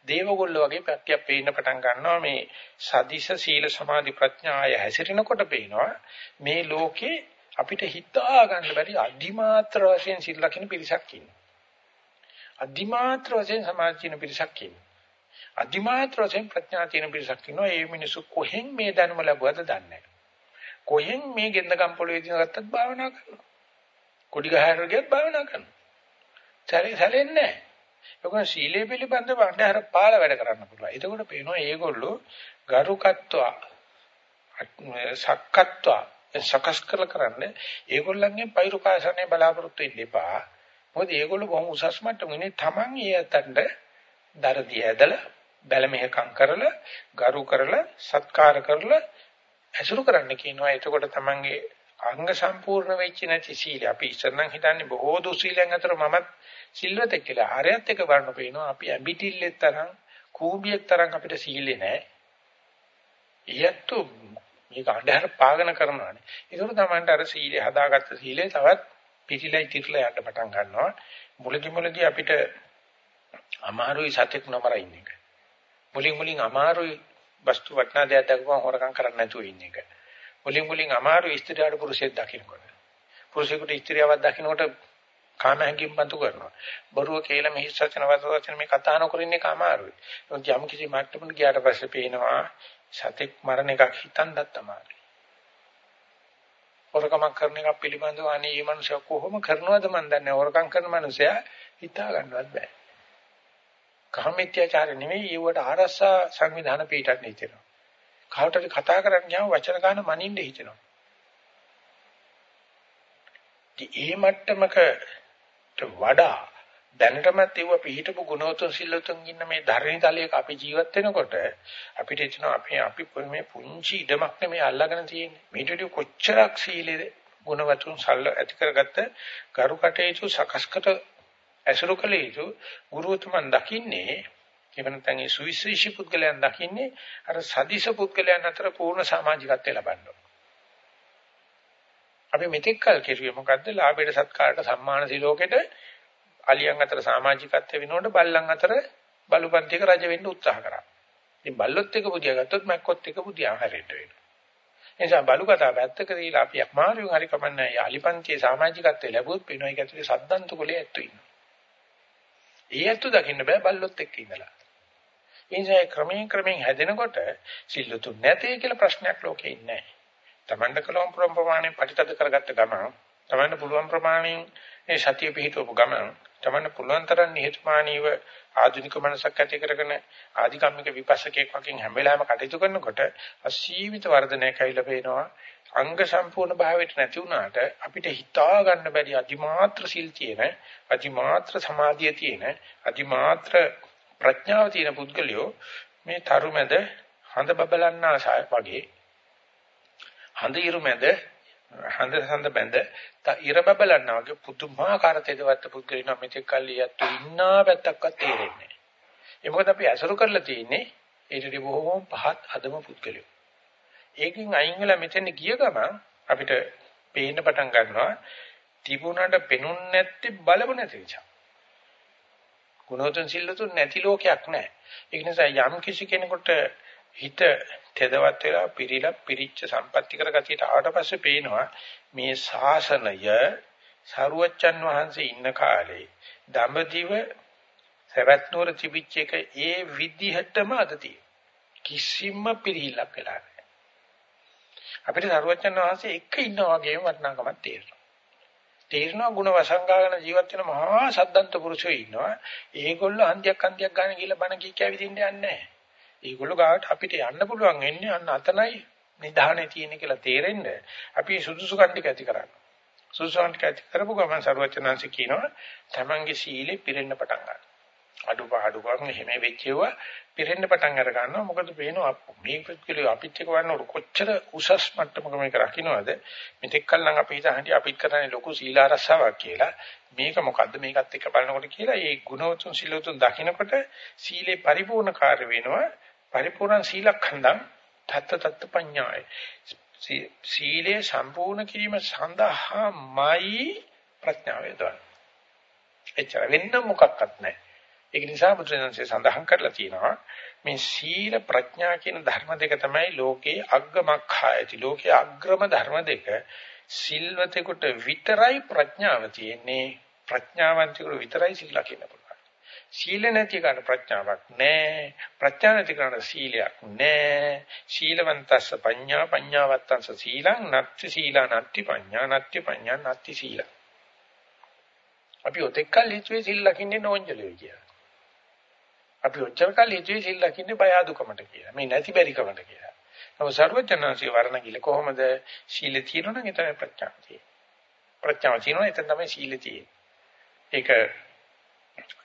දේව ගොල්ල වගේ පැත්තක් පේන්න පටන් ගන්නවා මේ සදිස සීල සමාධි ප්‍රඥාය හැසිරෙනකොට පේනවා මේ ලෝකේ අපිට හිතා ගන්න බැරි අධිමාත්‍ර වශයෙන් සිල් ලකින පිරිසක් ඉන්නවා. අධිමාත්‍ර වශයෙන් සමාධි කියන පිරිසක් ඉන්නවා. අධිමාත්‍ර වශයෙන් ප්‍රඥා තියෙන පිරිසක් ඉන්නවා. ඒ මිනිස්සු කොහෙන් මේ දැනුම ලැබුවද දන්නේ නැහැ. කොහෙන් මේ ගෙන්දගම් පොළවේ දින ගත්තත් භාවනා කරනවා. කොඩි ගහකට ගියත් භාවනා කරනවා. සැලෙ සැලෙන්නේ නැහැ. ඒකන සීලය පිළිබඳව අnder පාල වැඩ කරන්න පුළුවන්. එතකොට පේනවා මේගොල්ලෝ ගරුකත්වා සක්කත්වා සකස් කරලා කරන්නේ ඒගොල්ලන්ගේ පෛරුකාසනේ බලාපොරොත්තු වෙන්න එපා. මොකද ඒගොල්ලෝ බොහොම උසස් මට්ටමනේ Taman ඊයතන්ට දරදී ඇදලා බැලමෙහකම් කරලා ගරු කරලා සත්කාර කරලා ඇසුරු කරන්න කියනවා. එතකොට තමන්ගේ අංග සම්පූර්ණ වෙච්ච නැති සීල. අපි ඉස්සරනම් හිතන්නේ බොහෝ දුසීලයන් අතර මමත් සිල්වතෙක් කියලා. ආරයත් එක වර්ණ පේනවා. අපි ඇඹිටිල්ලෙත් තරම් කූඹියෙක් තරම් අපිට සීලේ නැහැ. ඊයත්තු මේක අnder පාගන කරනවානේ. ඒකෝර තමයි අර සීලේ හදාගත්ත සීලේ තවත් පිටිලයි තිරලා යන්න පටන් ගන්නවා. මුලදි මුලදි අපිට අමාරුයි සත්‍යක් නමරින් එක. මුලින් මුලින් අමාරුයි වස්තු වටනා දෙයක් දක්වම හොරකම් කරන්න නැතුව ඉන්න එක. මුලින් මුලින් අමාරු ස්ත්‍රියට පුරුෂයෙක් දකින්නකොට. පුරුෂයෙකුට ස්ත්‍රියවක් දකින්නකොට කාම හැඟීම් බඳු කරනවා. බොරුව කියලා මෙහි සත්‍යන වචන මේ කතා නොකර ඉන්න එක අමාරුයි. ඒත් යම් කිසි මට්ටමකට ගියාට පස්සේ පේනවා සතෙක් මරණ එකක් හිතන්නත් අමාරුයි. හොරකමක් කරන එක පිළිබඳව අනේ මේ මනුස්සයා කොහොම කරනවද මන් දන්නේ හොරකම් කරන මනුස්සයා හිතා ගන්නවත් බෑ. කාමීත්‍යාචාරය නෙවෙයි ඒවට ආරස්සා සංවිධාන පිටක් නෙහිතෙනවා. කවටද කතා කරන්න ගියාම වචන ගන්න මනින්න හිතෙනවා. ඒ මට්ටමකට වඩා දැනටමත් ඒව පිළිහිටපු ගුණෝතුන් සිල්ලුතුන් ඉන්න මේ ධර්මීතලයක අපි ජීවත් වෙනකොට අපිට එතන අපි අපි මේ පුංචි ඉඩමක් නෙමෙයි අල්ලගෙන තියෙන්නේ. මේට කොච්චරක් සීලේ ගුණවතුන් සල්ල ඇති කරගත්ත කරු කටයුතු සකස්කට ඇසුරු කළ යුතු ගුරුතුමන් දකින්නේ එහෙම නැත්නම් ඒ සුවිශේෂී පුද්ගලයන් දකින්නේ අර සදිස පුද්ගලයන් අතර පූර්ණ සමාජිකත්වය ලබන්න අපි මෙතෙක් කල් කෙරුවේ මොකද්ද? ලාභයට සත්කාරයට සම්මාන සිලෝකෙට අලියන් අතර සමාජිකත්වය වෙනකොට බල්ලන් අතර බලුපන්තික රජ වෙන්න උත්සාහ කරා. ඉතින් බල්ලොත් එක පුදියා ගත්තොත් මැක්කොත් එක පුදියා හැරෙන්න වෙනවා. එනිසා බලු කතා පැත්තක දීලා අපි අමාරුවෙන් හරි කමන්නේ යාලිපන්තියේ සමාජිකත්වය ලැබුවොත් වෙනවා ඒක ඇතුලේ සද්දන්ත කුලයේ ඇත්තු ඉන්නවා. ඒ ඇත්තු දකින්න බෑ බල්ලොත් එක්ක ඉඳලා. එනිසා ක්‍රමයෙන් ක්‍රමයෙන් හැදෙනකොට සිල්ලුතු නැtei කියලා ප්‍රශ්නයක් ලෝකේ ඉන්නේ නැහැ. Tamanda කලොම් ප්‍රමාණයෙන් ප්‍රතිතද කරගත්ත ගමන් තමන්න පුළුවන් ප්‍රමාණයෙන් මේ සතිය පිහිටවපු ගමන් තමන්න පුළුවන් තරම් නිහතමානීව ආධුනික මනසක් ඇති කරගෙන ආධිකම්මික විපස්සකයක් වගේ හැම වෙලාවෙම කටයුතු කරනකොට අසීමිත වර්ධනයක් ඇවිල්ලා පේනවා. අංග සම්පූර්ණ භාවයට නැති වුණාට අපිට හිතා ගන්න බැරි අතිමාත්‍ර සිල් තියෙන අතිමාත්‍ර සමාධිය තියෙන අතිමාත්‍ර ප්‍රඥාව තියෙන පුද්ගලයෝ මේ තරුමැද හඳ බබලන්නා වගේ හඳ ඉරු මැද හඳ හඳ බැඳ ඉර බබලන්නා වගේ පුදුමාකාර තේදවත් පුද්ගලිනා මෙතෙක් කල්ලි යතු ඉන්නා පැත්තක්වත් තේරෙන්නේ නැහැ. ඒ මොකද අපි අසුරු කරලා තියෙන්නේ ඊටදී බොහෝම පහත් අදම පුද්ගලියෝ. ඒකෙන් අයින් වෙලා මෙතන ගිය ගමන් අපිට පේන්න පටන් ගන්නවා තිබුණාට පෙනුන්නේ නැත්තේ බලපො නැති නිසා. ගුණෝතුන් සිල්ලතුන් නැති ලෝකයක් නැහැ. ඒ නිසා යම් කිසි කෙනෙකුට හිත තෙදවත් වෙලා පිරීලා පිරිච්ච සම්පත්‍ති කරගතියට ආවට පස්සේ පේනවා මේ ශාසනය සරුවච්චන් වහන්සේ ඉන්න කාලේ දඹදිව සරත් නුවර තිබිච්ච එක ඒ විදිහටම අද කිසිම පිළිහිලක් වෙලා නැහැ. අපිට සරුවච්චන් වහන්සේ එක ඉන්නා වගේම වටිනාකමක් තේරෙනවා. තේරෙනවා ಗುಣ වසංගාගෙන ජීවත් වෙන මහා සද්දන්ත පුරුෂයෝ ඉන්නවා. ඒගොල්ලෝ හන්දියක් හන්දියක් ගන්න ගිහලා බණ කී කැවිදින්න යන්නේ නැහැ. ඒගොල්ලෝ ගාවට අපිට යන්න පුළුවන් වෙන්නේ අන්න අතනයි නිධානයේ තියෙන කියලා තේරෙන්න අපි සුදුසුකම් ටික ඇති කරන්න. සුදුසුකම් ටික ඇති කරපු ගමන් සරුවචනාංශ කියනවා තමන්ගේ සීලෙ පිරෙන්න පටන් ගන්නවා. අඩුපාඩුකම් එහෙම වෙච්චේව පිරෙන්න පටන් අර ගන්නවා. මොකද පේනවා මේ පිළිල අපිත් එක්ක වන්නකොට කොච්චර උසස් මට්ටමක මේක රකින්නවද? මෙතෙක් කල නම් අපි හිතන්නේ අපිත් කරන්නේ ලොකු සීල ආරස්සාවක් කියලා. මේක මොකද්ද මේකත් එක්ක බලනකොට කියලා ඒ ගුණවතුන් සීලවතුන් දකින්නකොට සීලේ පරිපූර්ණ කාර්ය වෙනවා. පරිපූර්ණ සීලඛණ්ඩං තත්ත තත්ත පඤ්ඤාය සීලය සම්පූර්ණ කිරීම සඳහාමයි ප්‍රඥාව යොදවන්නේ. එච්චර වෙන්න මොකක්වත් නැහැ. ඒක නිසා බුදුරජාණන්සේ සඳහන් කරලා තියෙනවා මේ සීල ප්‍රඥා කියන ධර්ම දෙක තමයි ලෝකේ අග්ගමක්ඛායති. ලෝකේ අග්‍රම ධර්ම දෙක සිල්වතෙකුට විතරයි ප්‍රඥාව තියෙන්නේ. ප්‍රඥාවන්තයෙකුට විතරයි සීල ලකින්න සීල නැති කරන ප්‍රඥාවක් නැහැ. ප්‍රඥා නැති කරන සීලයක් නැහැ. සීලවන්තස්ස පඤ්ඤා පඤ්ඤාවත්තංස සීලං නත්ති සීලා නත්ති පඤ්ඤා නත්ති පඤ්ඤා නත්ති සීල. අපි ඔතෙක්කල් හිතුවේ සීල ලකින්නේ නෝන්ජලෙයි කියලා. අපි ඔච්චර කල් හිතුවේ සීල ලකින්නේ බය අදුකමට කියලා. මේ නැති බැරිකමට කියලා. නමුත් සර්වඥාන්සේ වර්ණ කිල කොහොමද සීල තියෙනවනම් ඒ තමයි ප්‍රඥාව තියෙන්නේ. ප්‍රඥාව තියෙනවා එතන තමයි සීල තියෙන්නේ. ඒක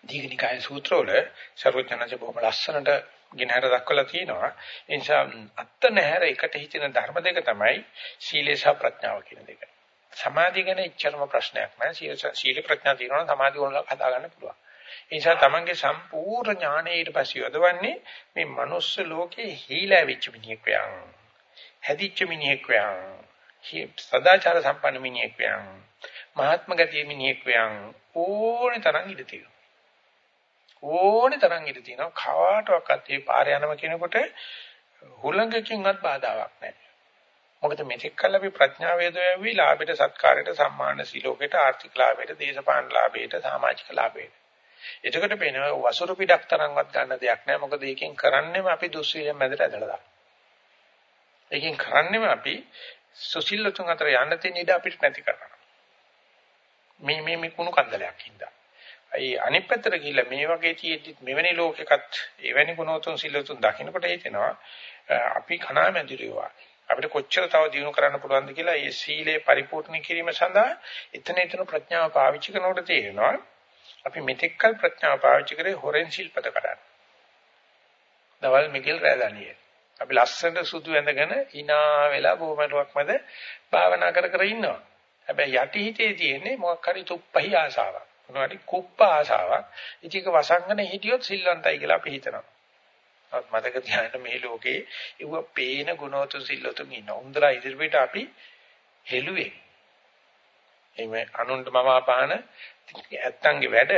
දීඝනිකාය සූත්‍රවල සර්වඥාන්සේ බොහොම ලස්සනට ගෙනහැර දක්වලා තියෙනවා. ඒ නිසා අත්ත නැහැර එකට හිතෙන ධර්ම දෙක තමයි සීලය සහ ප්‍රඥාව කියන දෙක. සමාධිය ගැන ඉච්චරම ප්‍රශ්නයක් නෑ. සීල සීල ප්‍රඥා තියෙනවා සමාධිය වුණා හදා ගන්න පුළුවන්. ඒ නිසා තමන්ගේ සම්පූර්ණ ඥාණය ඊට පස්සේ යොදවන්නේ මේ මනුස්ස ලෝකේ හීලා වෙච්ච මිනිහෙක් වයන්. හැදිච්ච මිනිහෙක් වයන්. සදාචාර සම්පන්න මිනිහෙක් වයන්. මහාත්ම ගතිය මිනිහෙක් වයන්. ඕනේ තරම් ඉඳ තියෙනවා. ඕනේ තරම් ඉඳ තියෙනවා කාටවත් මේ පාර යනම කෙනෙකුට හුලඟකින්වත් බාධාවක් නැහැ. මොකද මෙතෙක් කල අපි ප්‍රඥා වේදෝයවි ලාභයට සත්කාරයට සම්මාන සිලෝකයට ආර්ථික ලාභයට දේශපාලන ලාභයට සමාජික ලාභයට. එතකොට පේනවා වසුරු පිටක් තරම්වත් ගන්න දෙයක් නැහැ. මොකද ඒකෙන් කරන්නේම අපි දුස්සීලෙන් මැදට ඇදලා දානවා. ඒකෙන් කරන්නේම අපි සුසිල්ලතුන් අතර යන්න තියෙන ඉඩ අපිට නැති කරනවා. මේ මේ මේ කුණු කන්දලයක් හින්දා. ඒ අනිත් පැත්තට ගිහිල්ලා මේ වගේ තියෙද්දි මෙවැනි ලෝකයකත් එවැනි ගුණෝතුන් සිල්ලතුන් දකින්නකොට හිතෙනවා අපි කණා මැදිරියවා අපිට කොච්චර තව දිනු කරන්න පුළුවන්ද කියලා ඒ සීලය පරිපූර්ණ කිරීම සඳහා එතන එතන ප්‍රඥාව පාවිච්චි කරනකොට තේරෙනවා අපි මෙතෙක්කල් ප්‍රඥාව පාවිච්චි කරේ හොරෙන් ශිල්පද කරන්න. දවල් මිකිල් රැදානිය. අපි ලස්සනට සුදු ඇඳගෙන hina වෙලා බොමරුවක් මැද භාවනා කර කර ඉන්නවා. හැබැයි යටි හිතේ තියෙන්නේ මොකක් හරි තුප්පහි ආසාවක්. මොනවාරි කුප්ප ආසාවක්. ඉතික වසංගන හිටියොත් සිල්වන්තයි කියලා අපි හිතනවා. අපත් මතක තියාගන්න මේ ලෝකේ ඉව පේන ගුණවතුන් සිල්වතුන් ඉන්න. උන්දලා ඉදිරියට අපි හෙළුවේ. එimhe අනුන්ට මම අපාන ඇත්තන්ගේ වැඩ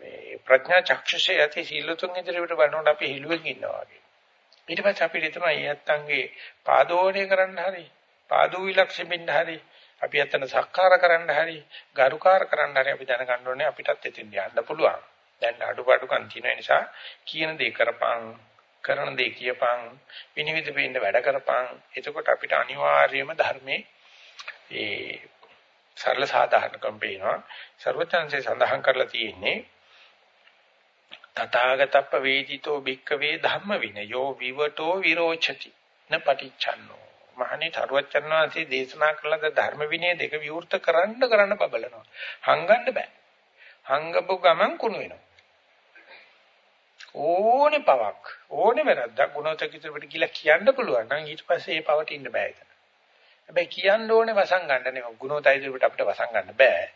මේ ප්‍රඥා චක්ෂුෂේ ඇති සිල්වතුන් ඉදිරියට බලනකොට අපි හෙළුවෙන් ඉන්නවා වගේ. ඊට පස්සේ අපිට හිතනවා මේ ඇත්තන්ගේ පාදෝණය කරන්න හරි පාදෝ විලක්ෂෙමින් හරි අපි අතන සක්කාර කරන්න හරි ගරුකාර කරන්න හරි අපි දැනගන්න ඕනේ අපිටත් එතින් යන්න පුළුවන්. දැන් අඩුපාඩුකම් තියෙන නිසා කියන දේ කරපං කරන දේ කියපං විනිවිද වෙන්න වැඩ කරපං එතකොට අපිට අනිවාර්යයෙන්ම ධර්මයේ ඒ සරල සාධාරණකම් පේනවා. ਸਰවචන්සේ සඳහන් කරලා තියෙන්නේ තථාගතප්ප වේදිතෝ භික්කවේ ධම්ම විනයෝ විවටෝ විරෝචති න පටිච්චන්නෝ. මහණේ තරුවචන් වහන්සේ දේශනා කළ ධර්ම විනය දෙක විවෘත කරන්න කරන්න බබලනවා හංගන්න බෑ හංගපු ගමන් කුණු වෙනවා ඕනේ පවක් ඕනේ වැරද්දක් ගුණෝතක ඉදිරියට කියලා කියන්න පුළුවන් නම් ඊට පස්සේ ඒ පවට ඉන්න බෑ එතන. හැබැයි කියන්න ඕනේ වසන් ගන්න නෙමෙයි ගුණෝතය ඉදිරියට අපිට වසන් ගන්න බෑ.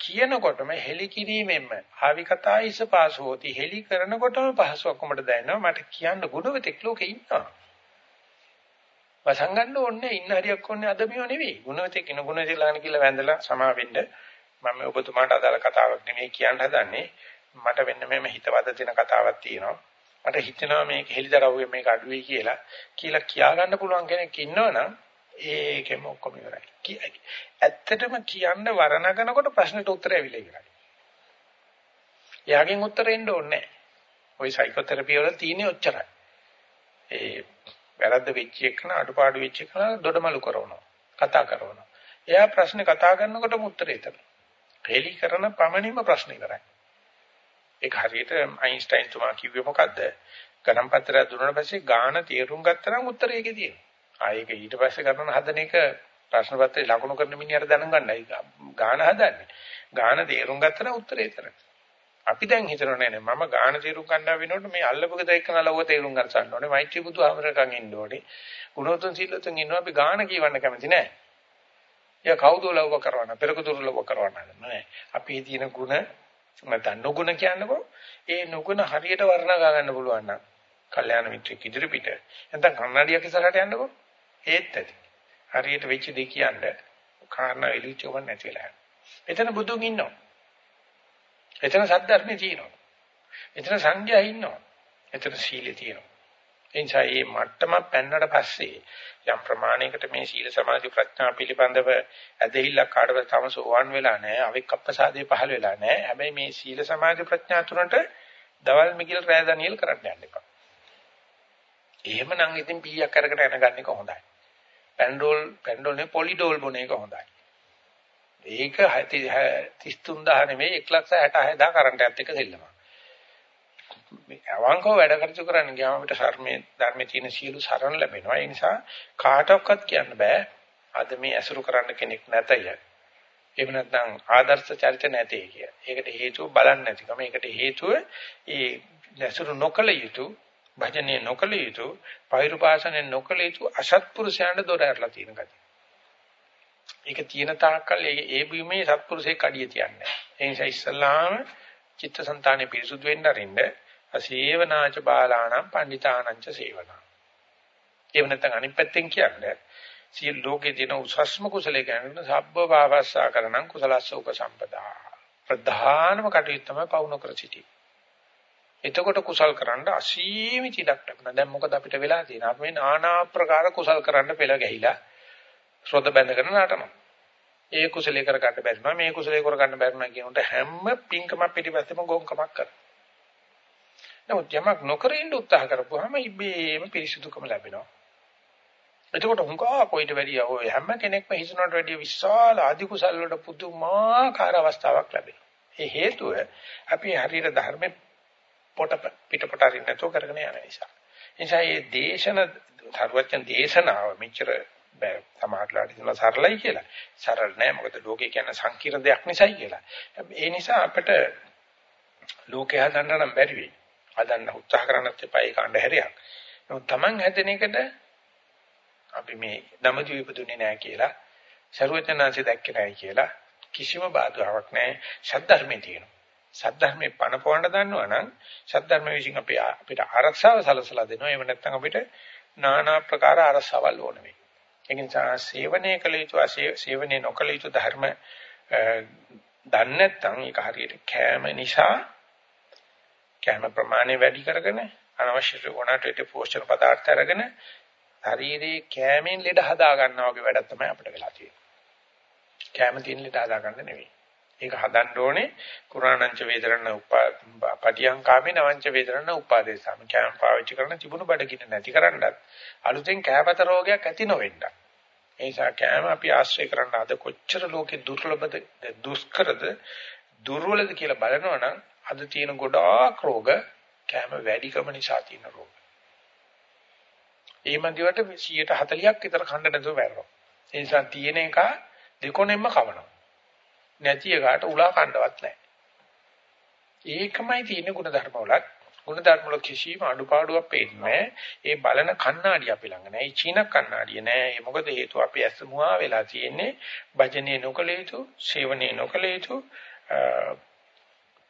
කියනකොටම හෙලි කිරීමෙන්ම ආවිකතායිස පාසෝති හෙලි කරනකොටම පහසුවක් කොමඩ දැනෙනවා මට කියන්න ගුණවතෙක් ලෝකේ ඉන්නවා. වසන් ගන්න ඕනේ ඉන්න හරියක් ඕනේ අද මේව නෙවෙයි. ගුණවතේ කින ගුණවතේ ලාගෙන කියලා වැඳලා සමා වෙන්න මම ඔබතුමාට අදාළ කතාවක් නෙමෙයි කියන්න හදන්නේ. මට වෙන්න මෙහෙම හිතවද දෙන කතාවක් තියෙනවා. මට හිතෙනවා මේක හෙලිදරව්වේ මේක අඩුවේ කියලා කියලා කියා ගන්න පුළුවන් කෙනෙක් ඉන්නවනම් ඒකෙම ඔක්කොම ඉවරයි. ඇත්තටම කියන්න වරණගෙනකොට ප්‍රශ්නෙට උත්තරය ඇවිල්ලා ඉවරයි. එයාගෙන් උත්තර එන්න ඕනේ නැහැ. ওই සයිකෝതെරපි වල තියෙන්නේ ඔච්චරයි. ඒ වැරද්ද වෙච්ච එකන අඩුපාඩු වෙච්ච එකන දොඩමලු කරනවා. කතා කරනවා. එයා ප්‍රශ්නේ කතා කරනකොටම උත්තරේ එතන. හෙලි කරන පමණින්ම ප්‍රශ්න ඉවරයි. ඒක හරියට අයින්ස්ටයින් තුමා කිව්වේ මොකද්ද? ගණන් පත්‍රය දුන්නාට පස්සේ ගාන තේරුම් ගත්තා නම් උත්තරය ඒකේ තියෙනවා. ආයෙක ඊට පස්සේ කරන හදන එක ප්‍රශ්න පත්‍රේ ලකුණු කරන මිනිහට දැනගන්නයි ගාන හදන්නේ. ගාන තේරුම් ගත්තා නම් උත්තරේ එතන. අපි දැන් හිතනවා නෑ මම ගාන තේරුම් ගන්නා වෙනකොට මේ අල්ලපු ගෙදර එක්කන ලව්ව තේරුම් ගන්න ඕනේ. මෛත්‍රී බුදුහාමරකන් ඉන්න ඕනේ. ගුණෝතුන් සීලතුන් ඉන්නවා අපි ගාන කියවන්න කැමති නෑ. එයා කවුද ලව්ව කරවන්න පෙරකුතුරු ලව්ව කරවන්න නෑ. අපි තියෙන ಗುಣ නැත්නම් නුගුණ කියන්නකෝ ඒ නුගුණ හරියට වර්ණනා ගන්න පුළුවන් නම් කල්යාණ මිත්‍රෙක් ඉදිරි පිට නැත්නම් කන්නඩියක් ඉස්සරහට යන්නකෝ ඒත් ඇති හරියට වෙච්ච දේ කියන්නේ කාරණා එළිචෝවන් නැති වෙලා එතන බුදුන් ඉන්නවා එතන සද්ධර්මයේ තියෙනවා. එතන සංඝයා ඉන්නවා. එතන සීලේ තියෙනවා. එනිසා මේ මට්ටම පැන්නට පස්සේ යම් ප්‍රමාණයකට මේ සීල සමාධි ප්‍රඥා පිළිබඳව ඇදහිල්ලක් කාටවත් තම සෝවන් වෙලා නැහැ අවික්කප්පසාදේ පහළ වෙලා නැහැ. හැබැයි මේ සීල සමාධි ප්‍රඥා තුනට දවල් මිගිල් රෑ දනියල් කරන්න යන්න එපා. එහෙමනම් ඉතින් පීයක් අරගෙන යනගන්න එක හොඳයි. පැන්ඩෝල් පැන්ඩෝල් නේ පොලිඩෝල් බොන එක හොඳයි. ඒක 33000 නෙමෙයි 166000 කරන්ට් එකත් එක දෙල්ලම අවංකව වැඩ කටයුතු කරන්න ගියාම අපිට ධර්මයේ ධර්මයේ තියෙන සියලු සරණ ලැබෙනවා. ඒ නිසා කාටවත් කියන්න බෑ අද මේ ඇසුරු කරන්න කෙනෙක් නැතය. එහෙම නැත්නම් ආදර්ශ චරිත නැtei කිය. ඒකට හේතුව බලන්න නැතිකම. ඒකට හේතුව ඒ ඇසුරු නොකල යුතු, භජනීය නොකල යුතු, පෛරුපාසනෙ නොකල යුතු අසත්පුරුෂයන්ට දොර ඇරලා තියෙන ගතිය. ඒක තියෙන තාක්කල් ඒ ඒ බීමේ සත්පුරුෂයෙක් අඩිය තියන්නේ. ඒ නිසා ඉස්සල්ලාම චිත්තසංතානෙ පිරිසුදු වෙන්න අරින්න අසේවනාච බාලාණං පණ්ඩිතානංච සේවනා. ඒව නැත්නම් අනිත් පැත්තෙන් කියන්නේ සිය ලෝකේ තියෙන උසස්ම කුසලයේ ගැන සබ්බ භාවස්සා කරණං කුසලස්ස උපසම්පදා. ප්‍රධානම කටයුත්ත තමයි පවුන කර සිටි. එතකොට කුසල් කරන්න අසීමිත ඉඩක් ලැබෙනවා. දැන් මොකද අපිට වෙලා තියෙන්නේ? අපි මේ নানা ආකාර කුසල් කරන්න පෙළ ගැහිලා ශ්‍රොත බැඳගෙන නටනවා. ඒ කුසලයේ කර ගන්න බැරි නෝ මේ කුසලයේ කර ගන්න බැරි නෝ කියනකොට හැම පිංකමක් පිටිපස්සෙම ගොංකමක් කරනවා. නමුත් යමක් නොකර ඉන්න උත්සාහ කරපුවාම ඉබේම පිරිසුදුකම ලැබෙනවා. එතකොට හුඟා කොයිට වැඩිය ඔය හැම කෙනෙක්ම හිතනට වැඩිය විශාල ආදි කුසල වලට පුදුමාකාර අවස්ථාවක් ලැබෙනවා. ඒ හේතුව අපි හරියට ධර්මෙ පොට පිටපොට අරින්න නැතුව කරගෙන යන නිසා. නිසා මේ දේශන ධර්මචන් දේශනාව මෙච්චර සමාජලාට ඉතලා සරලයි කියලා. සරල නෑ මොකද ලෝකේ කියන්නේ සංකීර්ණ දෙයක් නිසායි කියලා. ඒ නිසා අපිට ලෝකේ හදන්න නම් බැරි වෙයි. හදන්න උත්සාහ කරන්නත් එපා ඒක අන්ධහැරයක්. නමුත් Taman හැදෙන එකට අපි මේ ධම්මජීව ඉපදුනේ නෑ කියලා, ਸਰවඥාන්සේ දැක්කේ නෑ කියලා කිසිම බාධාවක් නෑ. සද්ධර්මයේ තියෙනවා. සද්ධර්මයේ පණ පොවන්න දන්නවා නම් සද්ධර්ම විශ්ින් අපේ අපිට ආරක්ෂාව සලසලා දෙනවා. එහෙම නැත්නම් අපිට නානා ප්‍රකාර අරසවල් ඕන වෙයි. ඒ නිසා සේවනයේ කළ යුතු සේවනයේ නොකළ යුතු ධර්ම දන්නේ නැත්නම් ඒක හරියට කෑම නිසා කෑම ප්‍රමාණය වැඩි කරගෙන අනවශ්‍ය වුණාට පෝෂණ පදාර්ථ අරගෙන ශරීරයේ කෑමෙන් ලෙඩ හදා ගන්නවා වගේ වැඩක් තමයි අපිට වෙලා තියෙන්නේ. කෑම තියෙන ලෙඩ හදා ගන්න නෙවෙයි. ඒක හදන්න ඕනේ කුරාණංච වේදරණ උපපටියං කාමේ නවංච වේදරණ උපාදේශාම කෑම පාවිච්චි කරන තිබුණු බඩගින්න නැති කරන්නත් අලුතෙන් කෑපත රෝගයක් ඇති නොවෙන්න. ඒ නිසා කෑම අපි ආශ්‍රය කරන්න අද කොච්චර ලෝකේ දුර්ලභද දුෂ්කරද දුර්වලද කියලා බලනවනම් අද තියෙන ගොඩාක් රෝග කෑම වැඩිකම නිසා තියෙන රෝග. ඒ මන්දිවට 140ක් විතර කන්න නැතුව වැරෙනවා. ඒ නිසා තියෙන එක දෙකොණෙන්ම කවනවා. නැති එකට උලා කණ්ඩවත් නැහැ. ඒකමයි තියෙන ගුණ ධර්ම වලත් ගුණ ධර්ම වල කිසිම අඩුපාඩුවක් පේන්නේ ඒ බලන කණ්ණාඩිය අපි ළඟ නැහැ. ඒ චීන කණ්ණාඩිය නැහැ. ඒ මොකද හේතුව අපි ඇස් මුවා වෙලා තියෙන්නේ භජනේ නොකල යුතු, සේවනේ නොකල යුතු,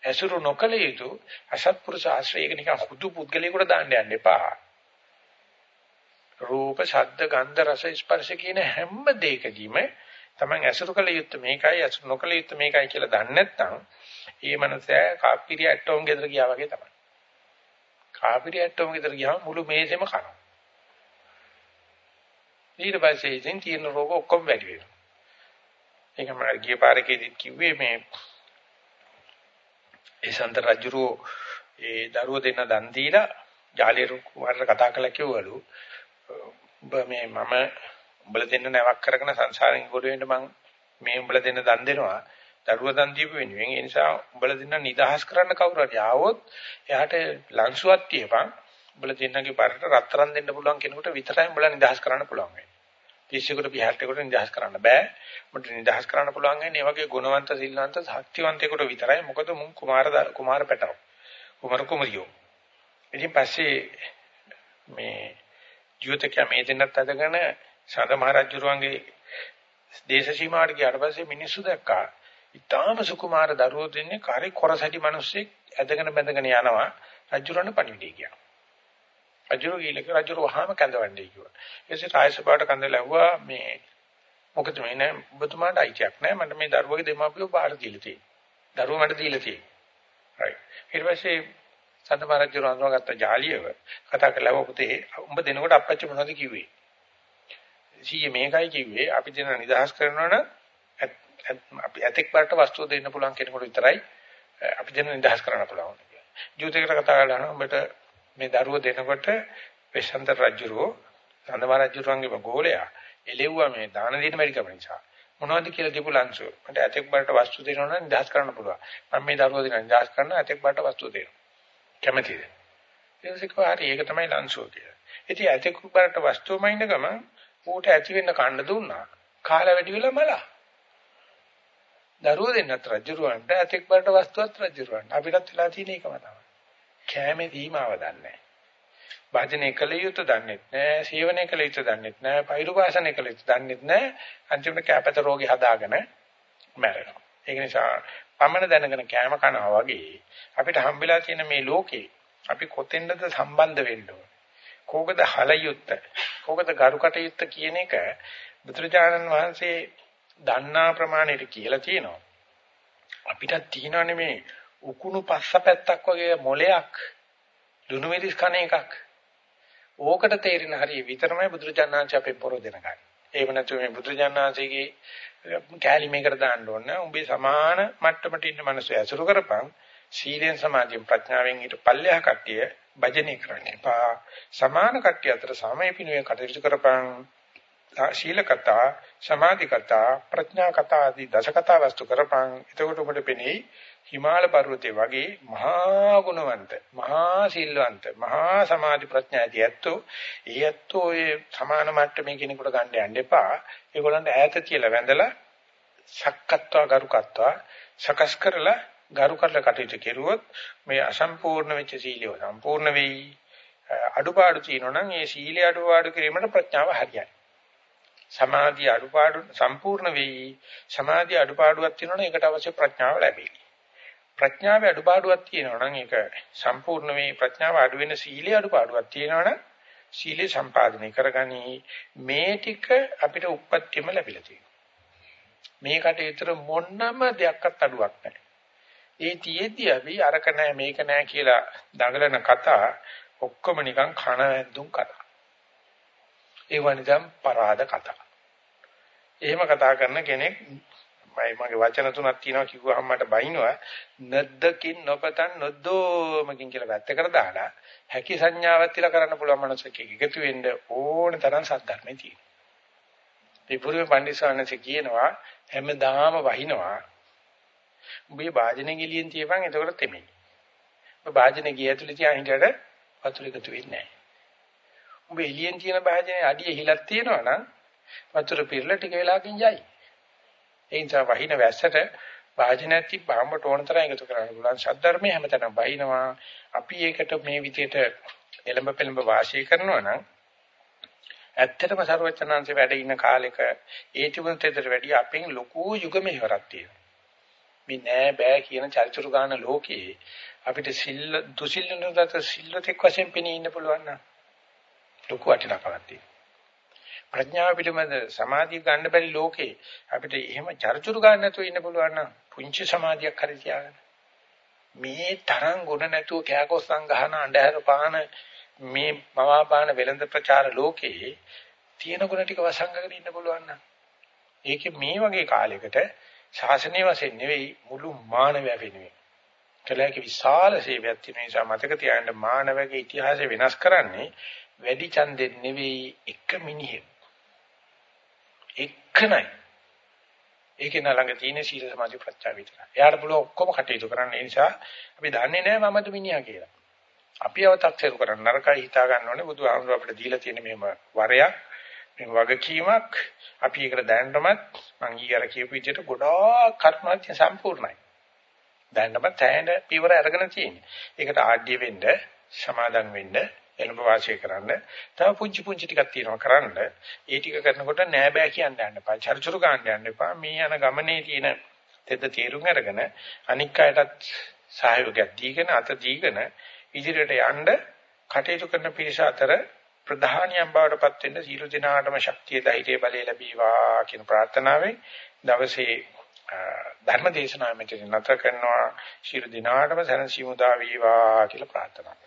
ඇසුරු නොකල යුතු අසත්පුරුෂ ආශ්‍රයයක නිකන් හුදු පුද්ගලයෙකුට දාන්න යන්න එපා. රූප, ශබ්ද, ගන්ධ, රස, ස්පර්ශ කියන හැම දෙයකදීම Taman ඇසුරු කළ යුත්තේ මේකයි, ඇසුරු නොකළ යුත්තේ මේකයි කියලා දන්නේ නැත්නම් ඒ මනසෑ කාපිරිය ඇටෝම් ගෙදර ගියා වගේ තමයි. කාපිරිය ඇටෝම් ගෙදර ගියාම මුළු මේසෙම කනවා. ඊට පස්සේ ඉතින් තියෙන රෝග ඔක්කොම වැඩි වෙනවා. ඒක මම ගිය පාරකේදීත් කිව්වේ මේ ඒ සන්ත රජුරෝ ඒ දරුවෝ දෙන්න දන් දීලා ජාලියරු කුමාරට කතා කළා කිව්වලු ඔබ මේ මම උඹලා දෙන්න නැවක් කරගෙන සංසාරෙන් ගොඩ වෙන්න මං මේ උඹලා දෙන්න දන් දෙනවා දරුවා දන් දීපු වෙනුවෙන් ඒ නිසා උඹලා දෙන්න නිදහස් කරන්න කවුරු හරි ආවොත් එයාට ලංසුවක් තියපන් උඹලා දෙන්නගේ බරට රත්තරන් දෙන්න පුළුවන් කෙනෙකුට විතරයි උඹලා නිදහස් කරන්න පුළුවන් වෙන්නේ. තිස්සෙකුට පිටහටෙකුට නිදහස් කරන්න බෑ. උඹට නිදහස් කරන්න පුළුවන් වෙන්නේ මේ වගේ ගුණවන්ත සිල්වන්ත ශක්තිවන්තයෙකුට විතරයි. මොකද මුන් කුමාර කුමාර පැටව. කුමාර කුමරියෝ. ඉතින් පස්සේ මේ ජීවිතකයා මේ දෙන්නත් අදගෙන සඳ මහරජුරුවන්ගේ දේශ සීමාවට ගියාට පස්සේ මිනිස්සු දැක්කා. ඊටාම සුකුමාර දරුවෝ දෙන්නේ කරේ කොරසැටි මිනිස්සෙක් ඇදගෙන බැඳගෙන යනවා. රජුරණ පණිවිඩය කියනවා. රජුරු ගිලක රජුරු වහාම කැඳවන්නේ කිව්වා. ඊටසේ රාජසභාවට කන්දලා ඇහුවා මේ මොකද මේ නෑ ඔබතුමාට අයිතියක් නෑ මට මේ දරුවගේ දෙමාපියෝ බාර දීලා තියෙන්නේ. දරුවා මට දීලා තියෙන්නේ. හරි. ඊට පස්සේ සඳමාරජු රඳවගත්ත ජාලියව කතා කළා පුතේ උඹ දෙනකොට අපච්චි මොනවද කිව්වේ? සීයේ මේකයි කිව්වේ අපි දෙන නිදහස් කරනවනම් අපි ඇතෙක් බරට වස්තුව දෙන්න පුළුවන් කෙනෙකුට විතරයි අපි දෙන නිදහස් කරන්න පුළුවන්. ජීවිතයකට කතා කරලා උඹට මේ දරුව දෙනකොට වෙසන්ත රජුරෝ සඳමාරජුරුවන්ගේ ගෝලයා එළෙව්වා මේ දාන දෙන්න බැරි කම නිසා. මොනවද කියලා දීපු ලංසු. මට ඇතෙක් බරට වස්තු දෙනවනම් නිදහස් කරන්න පුළුවන්. මම මේ දරුව දෙන නිදහස් කරන ඇතෙක් බරට වස්තු දෙනවා. කැමතිද? ඊටසේ කොහරි ඒක තමයි ලංසෝ කියලා. ඉතින් ඇතෙක් බරට වස්තුවම ඉන්න ගමන් ඌට ඇති වෙන්න කන්න දුන්නා. කාලා වැඩි වෙලා මලා. දරුවෝ දෙන්නත් රජුරවන්ට ඇතෙක් බරට වස්තුවත් රජුරවන්ට. අපිටත් වෙලා තියෙන එකම තමයි. කෑමේ දීමාව දන්නේ භාජනය කළ යුතු දන්නේ නැහැ, සේවනය කළ යුතු දන්නේ නැහැ, පෛරුපාසනය කළ යුතු දන්නේ නැහැ. අන්තිමට කැපත රෝගේ හදාගෙන මැරෙනවා. ඒක නිසා පමණ දැනගෙන කෑම කනවා වගේ අපිට හම්බෙලා තියෙන මේ ලෝකේ අපි කොතෙන්ද සම්බන්ධ වෙන්න ඕන. කෝකද හලයුත්ත, කෝකද ගරුකටයුත්ත කියන එක බුදුරජාණන් වහන්සේ දන්නා ප්‍රමාණයට කියලා තියෙනවා. අපිට තියෙනවනේ මේ උකුණු පස්සපැත්තක් වගේ මොලයක් දුනු මිරිස් කන එකක්. ඕකට තේරෙන හරිය විතරමයි බුදුරජාණන් අපේ පොර දෙනකයි. එහෙම නැත්නම් මේ බුදුරජාණන්සේගේ කැලි මේකට දාන්න ඕන. උඹේ සමාන මට්ටමට ඉන්න මිනිස්සු ඇසුරු කරපන්. සීලෙන් සමාධියෙන් ප්‍රඥාවෙන් ඊට පල්ලෙහා කට්ටිය භජනය කරන්න එපා. සමාන කට්ටිය අතර සමය පිනුවේ කටයුතු කරපන්. ශීල කතා, සමාධි කතා, ප්‍රඥා කතා ආදී දස කතා වස්තු කරපන්. එතකොට ඔබට පෙනෙයි හිමාල පර්වතයේ වගේ මහා ගුණවන්ත, මහා සිල්වන්ත, මහා සමාධි ප්‍රඥා ඇති ඇත්තෝ, ඒ ඇත්තෝ ඒ සමාන මට්ටමේ කෙනෙකුට ගන්න යන්න එපා. ඒගොල්ලන්ට ඈත කියලා වැඳලා සක්කත්වා ගරුකත්වා සකස් කරලා ගරු කරලා කටයුතු කෙරුවොත් මේ අසම්පූර්ණ වෙච්ච සීලිය සම්පූර්ණ වෙයි. අඩුපාඩු තියෙනවා නම් ඒ සීලිය අඩුපාඩු කිරීමට ප්‍රඥාව හරියයි. සමාධිය අඩුපාඩු සම්පූර්ණ වෙයි. සමාධිය අඩුපාඩුවක් තියෙනවනේ ඒකට අවශ්‍ය ප්‍රඥාව ලැබෙයි. ප්‍රඥාවේ අඩුපාඩුවක් තියෙනවා නම් ඒක සම්පූර්ණ වෙයි. ප්‍රඥාව අඩු වෙන සීලේ අඩුපාඩුවක් තියෙනවනම් සීලේ සම්පාදනය කරගනි. මේ ටික අපිට උප්පත්තියම ලැබිලා තියෙනවා. මේකට විතර මොන්නම දෙයක්වත් අඩුවක් නැහැ. ඒ තියේදී අපි අරක නැහැ මේක නැහැ කියලා දඟලන කතා ඔක්කොම නිකන් කන වැන්දුම් කතා. ඒ වනිදම් පරාද කතා. එහෙම කතා කරන කෙනෙක් මයි මගේ වචන තුනක් තියෙනවා කිව්වහම මට බයින්නවා නද්දකින් නොපතන් නොද්දෝමකින් කියලා වැත්තකට දාලා හැකි සංඥාවක් තියලා කරන්න පුළුවන් මනසක එකතු වෙන්න ඕන තරම් සද්ධර්මයේ තියෙනවා. මේ පුරුමේ පඬිස්සවන්නසේ කියනවා හැමදාම වහිනවා. උඹේ වාජනේ ගිලියෙන් තියපන් එතකොට තෙමෙයි. ඔබ වාජනේ ගිය ඇතුලේ තියා හිටියට වතුර එකතු වෙන්නේ නැහැ. උඹ එළියෙන් තියෙන වාජනේ අඩිය හිලක් තියෙනවා නම් වතුර පිරලා ටික වෙලාවකින් යයි. ඒ නිසා වහින වැස්සට වාජනයක් තිබ්බම ටෝන තරම් එකතු කරන්න පුළුවන්. ශබ්දර්මයේ හැමතැනම වහිනවා. අපි ඒකට මේ විදිහට එළඹ පෙළඹ වාසිය කරනවා නම් ඇත්තටම ਸਰවචනංශ වැඩ ඉන්න කාලෙක ඒ තිබුණ තෙතර වැඩි අපෙන් ලොකු යුග මෙහෙවරක් තියෙනවා. මේ නෑ බෑ කියන චරිචුරු ගන්න ලෝකේ අපිට සිල් දුසිල් නුදත සිල්ලතෙක් වශයෙන් පෙනී ඉන්න පුළුවන් නම් ලොකු වටිනාකමක් තියෙනවා. ප්‍රඥාව පිළිබඳ සමාධිය ගන්න බැරි ලෝකේ අපිට එහෙම චරිචුරු ගන්න නැතුව ඉන්න පුළුවන් නම් පුංචි සමාධියක් හරි තියාගන්න. මේ තරම් ගුණ නැතුව කෑකොස්සන් ගහන අඳුර පාන මේ මවාපාන වෙළඳ ප්‍රචාර ලෝකේ තියෙන ගුණ ටික වසංගගෙන ඉන්න පුළුවන් නම් ඒකේ මේ වගේ කාලයකට ශාසනීය වශයෙන් නෙවෙයි මුළු මානවය වෙනුවෙන් කලයක විශාල සේවයක් තියෙන නිසා මතක තියාගන්න මානවගේ ඉතිහාසය වෙනස් කරන්නේ වැඩි ඡන්දෙන් නෙවෙයි එක මිනිහෙක් එකනයි ඒකේ ළඟ තියෙන සීල සමාධි ප්‍රත්‍යාව විතරයි. එයාට පුළුවන් ඔක්කොම කටයුතු කරන්න. ඒ නිසා අපි දන්නේ නැහැ මමද මිනිහා කියලා. අපි අව탁සේරු කරන්න නරකයි හිතා ගන්න ඕනේ බුදුහාමුදුර අපිට දීලා තියෙන මේම වරයක් මේ වගකීමක් අපි ඒකට දැනටමත් මං ඊයර කියපු විදිහට ගොඩාක් කර්මාන්තය සම්පූර්ණයි. දැනටමත් ඇහෙන පියවර අරගෙන තියෙන්නේ. ඒකට ආඩ්‍ය වෙන්න, සමාදන් වෙන්න, එළඹ වාසය කරන්න. තව පුංචි පුංචි ටිකක් තියෙනවා කරන්න. ඒ ටික කරනකොට නෑ බෑ කියන්න යන්න එපා. චරිචුරු ගන්න යන්න එපා. මේ යන ගමනේ තියෙන තෙද තීරුම් අරගෙන අනික් අයටත් සහයෝගයක් දීගෙන අත දීගෙන ඉදිරියට යන්න කටයුතු කරන පිරිස අතර ප්‍රධානියම් බවට පත් වෙන්න සීල දිනාටම ශක්තිය ධෛර්යය බලය ලැබීවා කියන ප්‍රාර්ථනාවෙන් දවසේ ධර්ම දේශනාව මෙතන නැත කරනවා. ශිරු දිනාටම සැනසීම උදා වේවා කියලා ප්‍රාර්ථනා